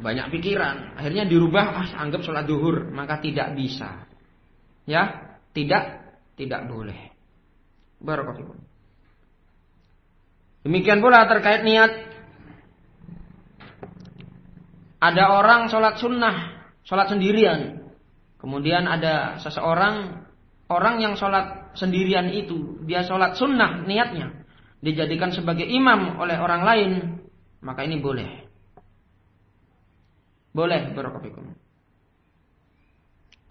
Banyak pikiran, akhirnya dirubah ah anggap sholat duhur, maka tidak bisa. Ya, tidak tidak boleh. Barakallahu Demikian pula terkait niat. Ada orang sholat sunnah, sholat sendirian. Kemudian ada seseorang, orang yang sholat sendirian itu, dia sholat sunnah niatnya. Dijadikan sebagai imam oleh orang lain, maka ini boleh. Boleh barakallahu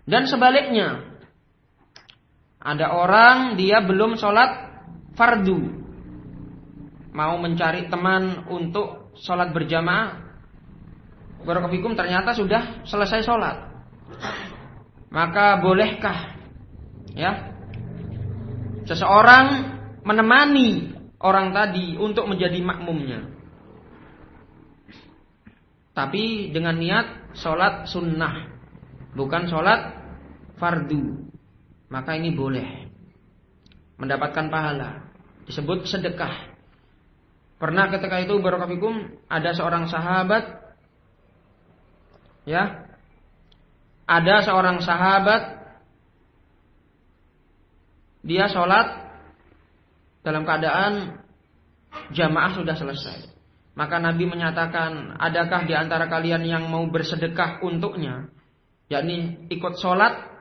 Dan sebaliknya, ada orang dia belum sholat fardu. Mau mencari teman untuk sholat berjamaah. Barakofikum ternyata sudah selesai sholat. Maka bolehkah ya seseorang menemani orang tadi untuk menjadi makmumnya. Tapi dengan niat sholat sunnah, bukan sholat fardu maka ini boleh mendapatkan pahala. Disebut sedekah. Pernah ketika itu barakafikum ada seorang sahabat ya. Ada seorang sahabat dia sholat dalam keadaan jamaah sudah selesai. Maka Nabi menyatakan, adakah di antara kalian yang mau bersedekah untuknya? Yakni ikut sholat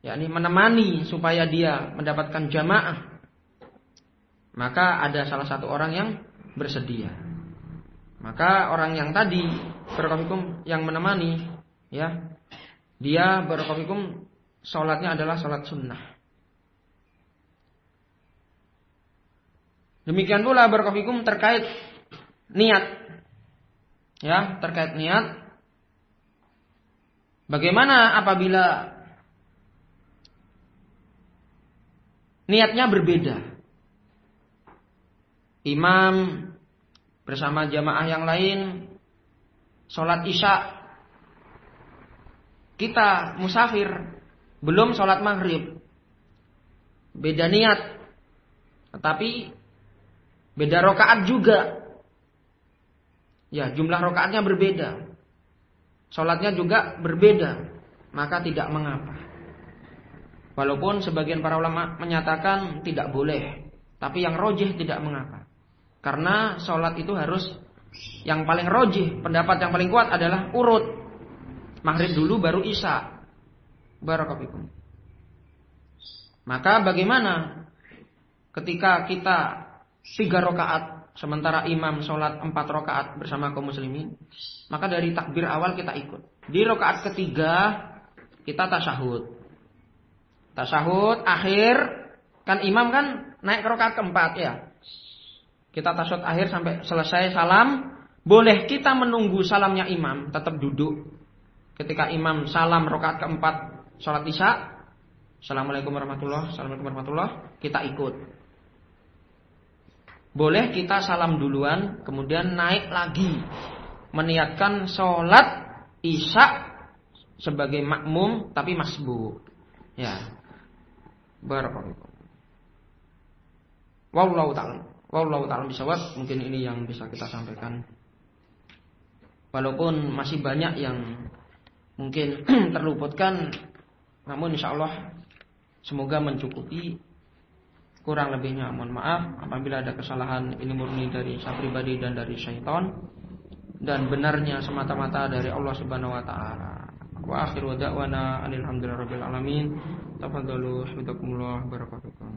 yakni menemani supaya dia mendapatkan jamaah maka ada salah satu orang yang bersedia maka orang yang tadi berkomikum yang menemani ya dia berkomikum sholatnya adalah sholat sunnah demikian pula berkomikum terkait niat ya terkait niat bagaimana apabila niatnya berbeda. Imam bersama jamaah yang lain sholat isya. Kita musafir belum sholat maghrib. Beda niat tetapi beda rokaat juga. Ya jumlah rokaatnya berbeda. Sholatnya juga berbeda maka tidak mengapa. Walaupun sebagian para ulama menyatakan tidak boleh, tapi yang rojih tidak mengapa. Karena sholat itu harus yang paling rojih, pendapat yang paling kuat adalah urut. Maghrib dulu baru isya. Barakafikum. Maka bagaimana ketika kita tiga rakaat sementara imam sholat empat rakaat bersama kaum muslimin, maka dari takbir awal kita ikut. Di rakaat ketiga kita tasyahud. Tasahud akhir kan imam kan naik ke rakaat keempat ya. Kita tasahud akhir sampai selesai salam, boleh kita menunggu salamnya imam, tetap duduk. Ketika imam salam rakaat keempat sholat isya, Assalamualaikum warahmatullahi Assalamualaikum warahmatullahi kita ikut. Boleh kita salam duluan, kemudian naik lagi meniatkan sholat isya sebagai makmum tapi masbuk. Ya, Barakallahu. Wallahu ta'ala. Wallahu ta'ala bisawab. Mungkin ini yang bisa kita sampaikan. Walaupun masih banyak yang mungkin terluputkan, namun insya Allah semoga mencukupi. Kurang lebihnya mohon maaf apabila ada kesalahan ini murni dari saya pribadi dan dari syaitan dan benarnya semata-mata dari Allah Subhanahu wa taala. Wa akhiru da'wana alhamdulillahi rabbil alamin. Tafadhalu hafizakumullah barakallahu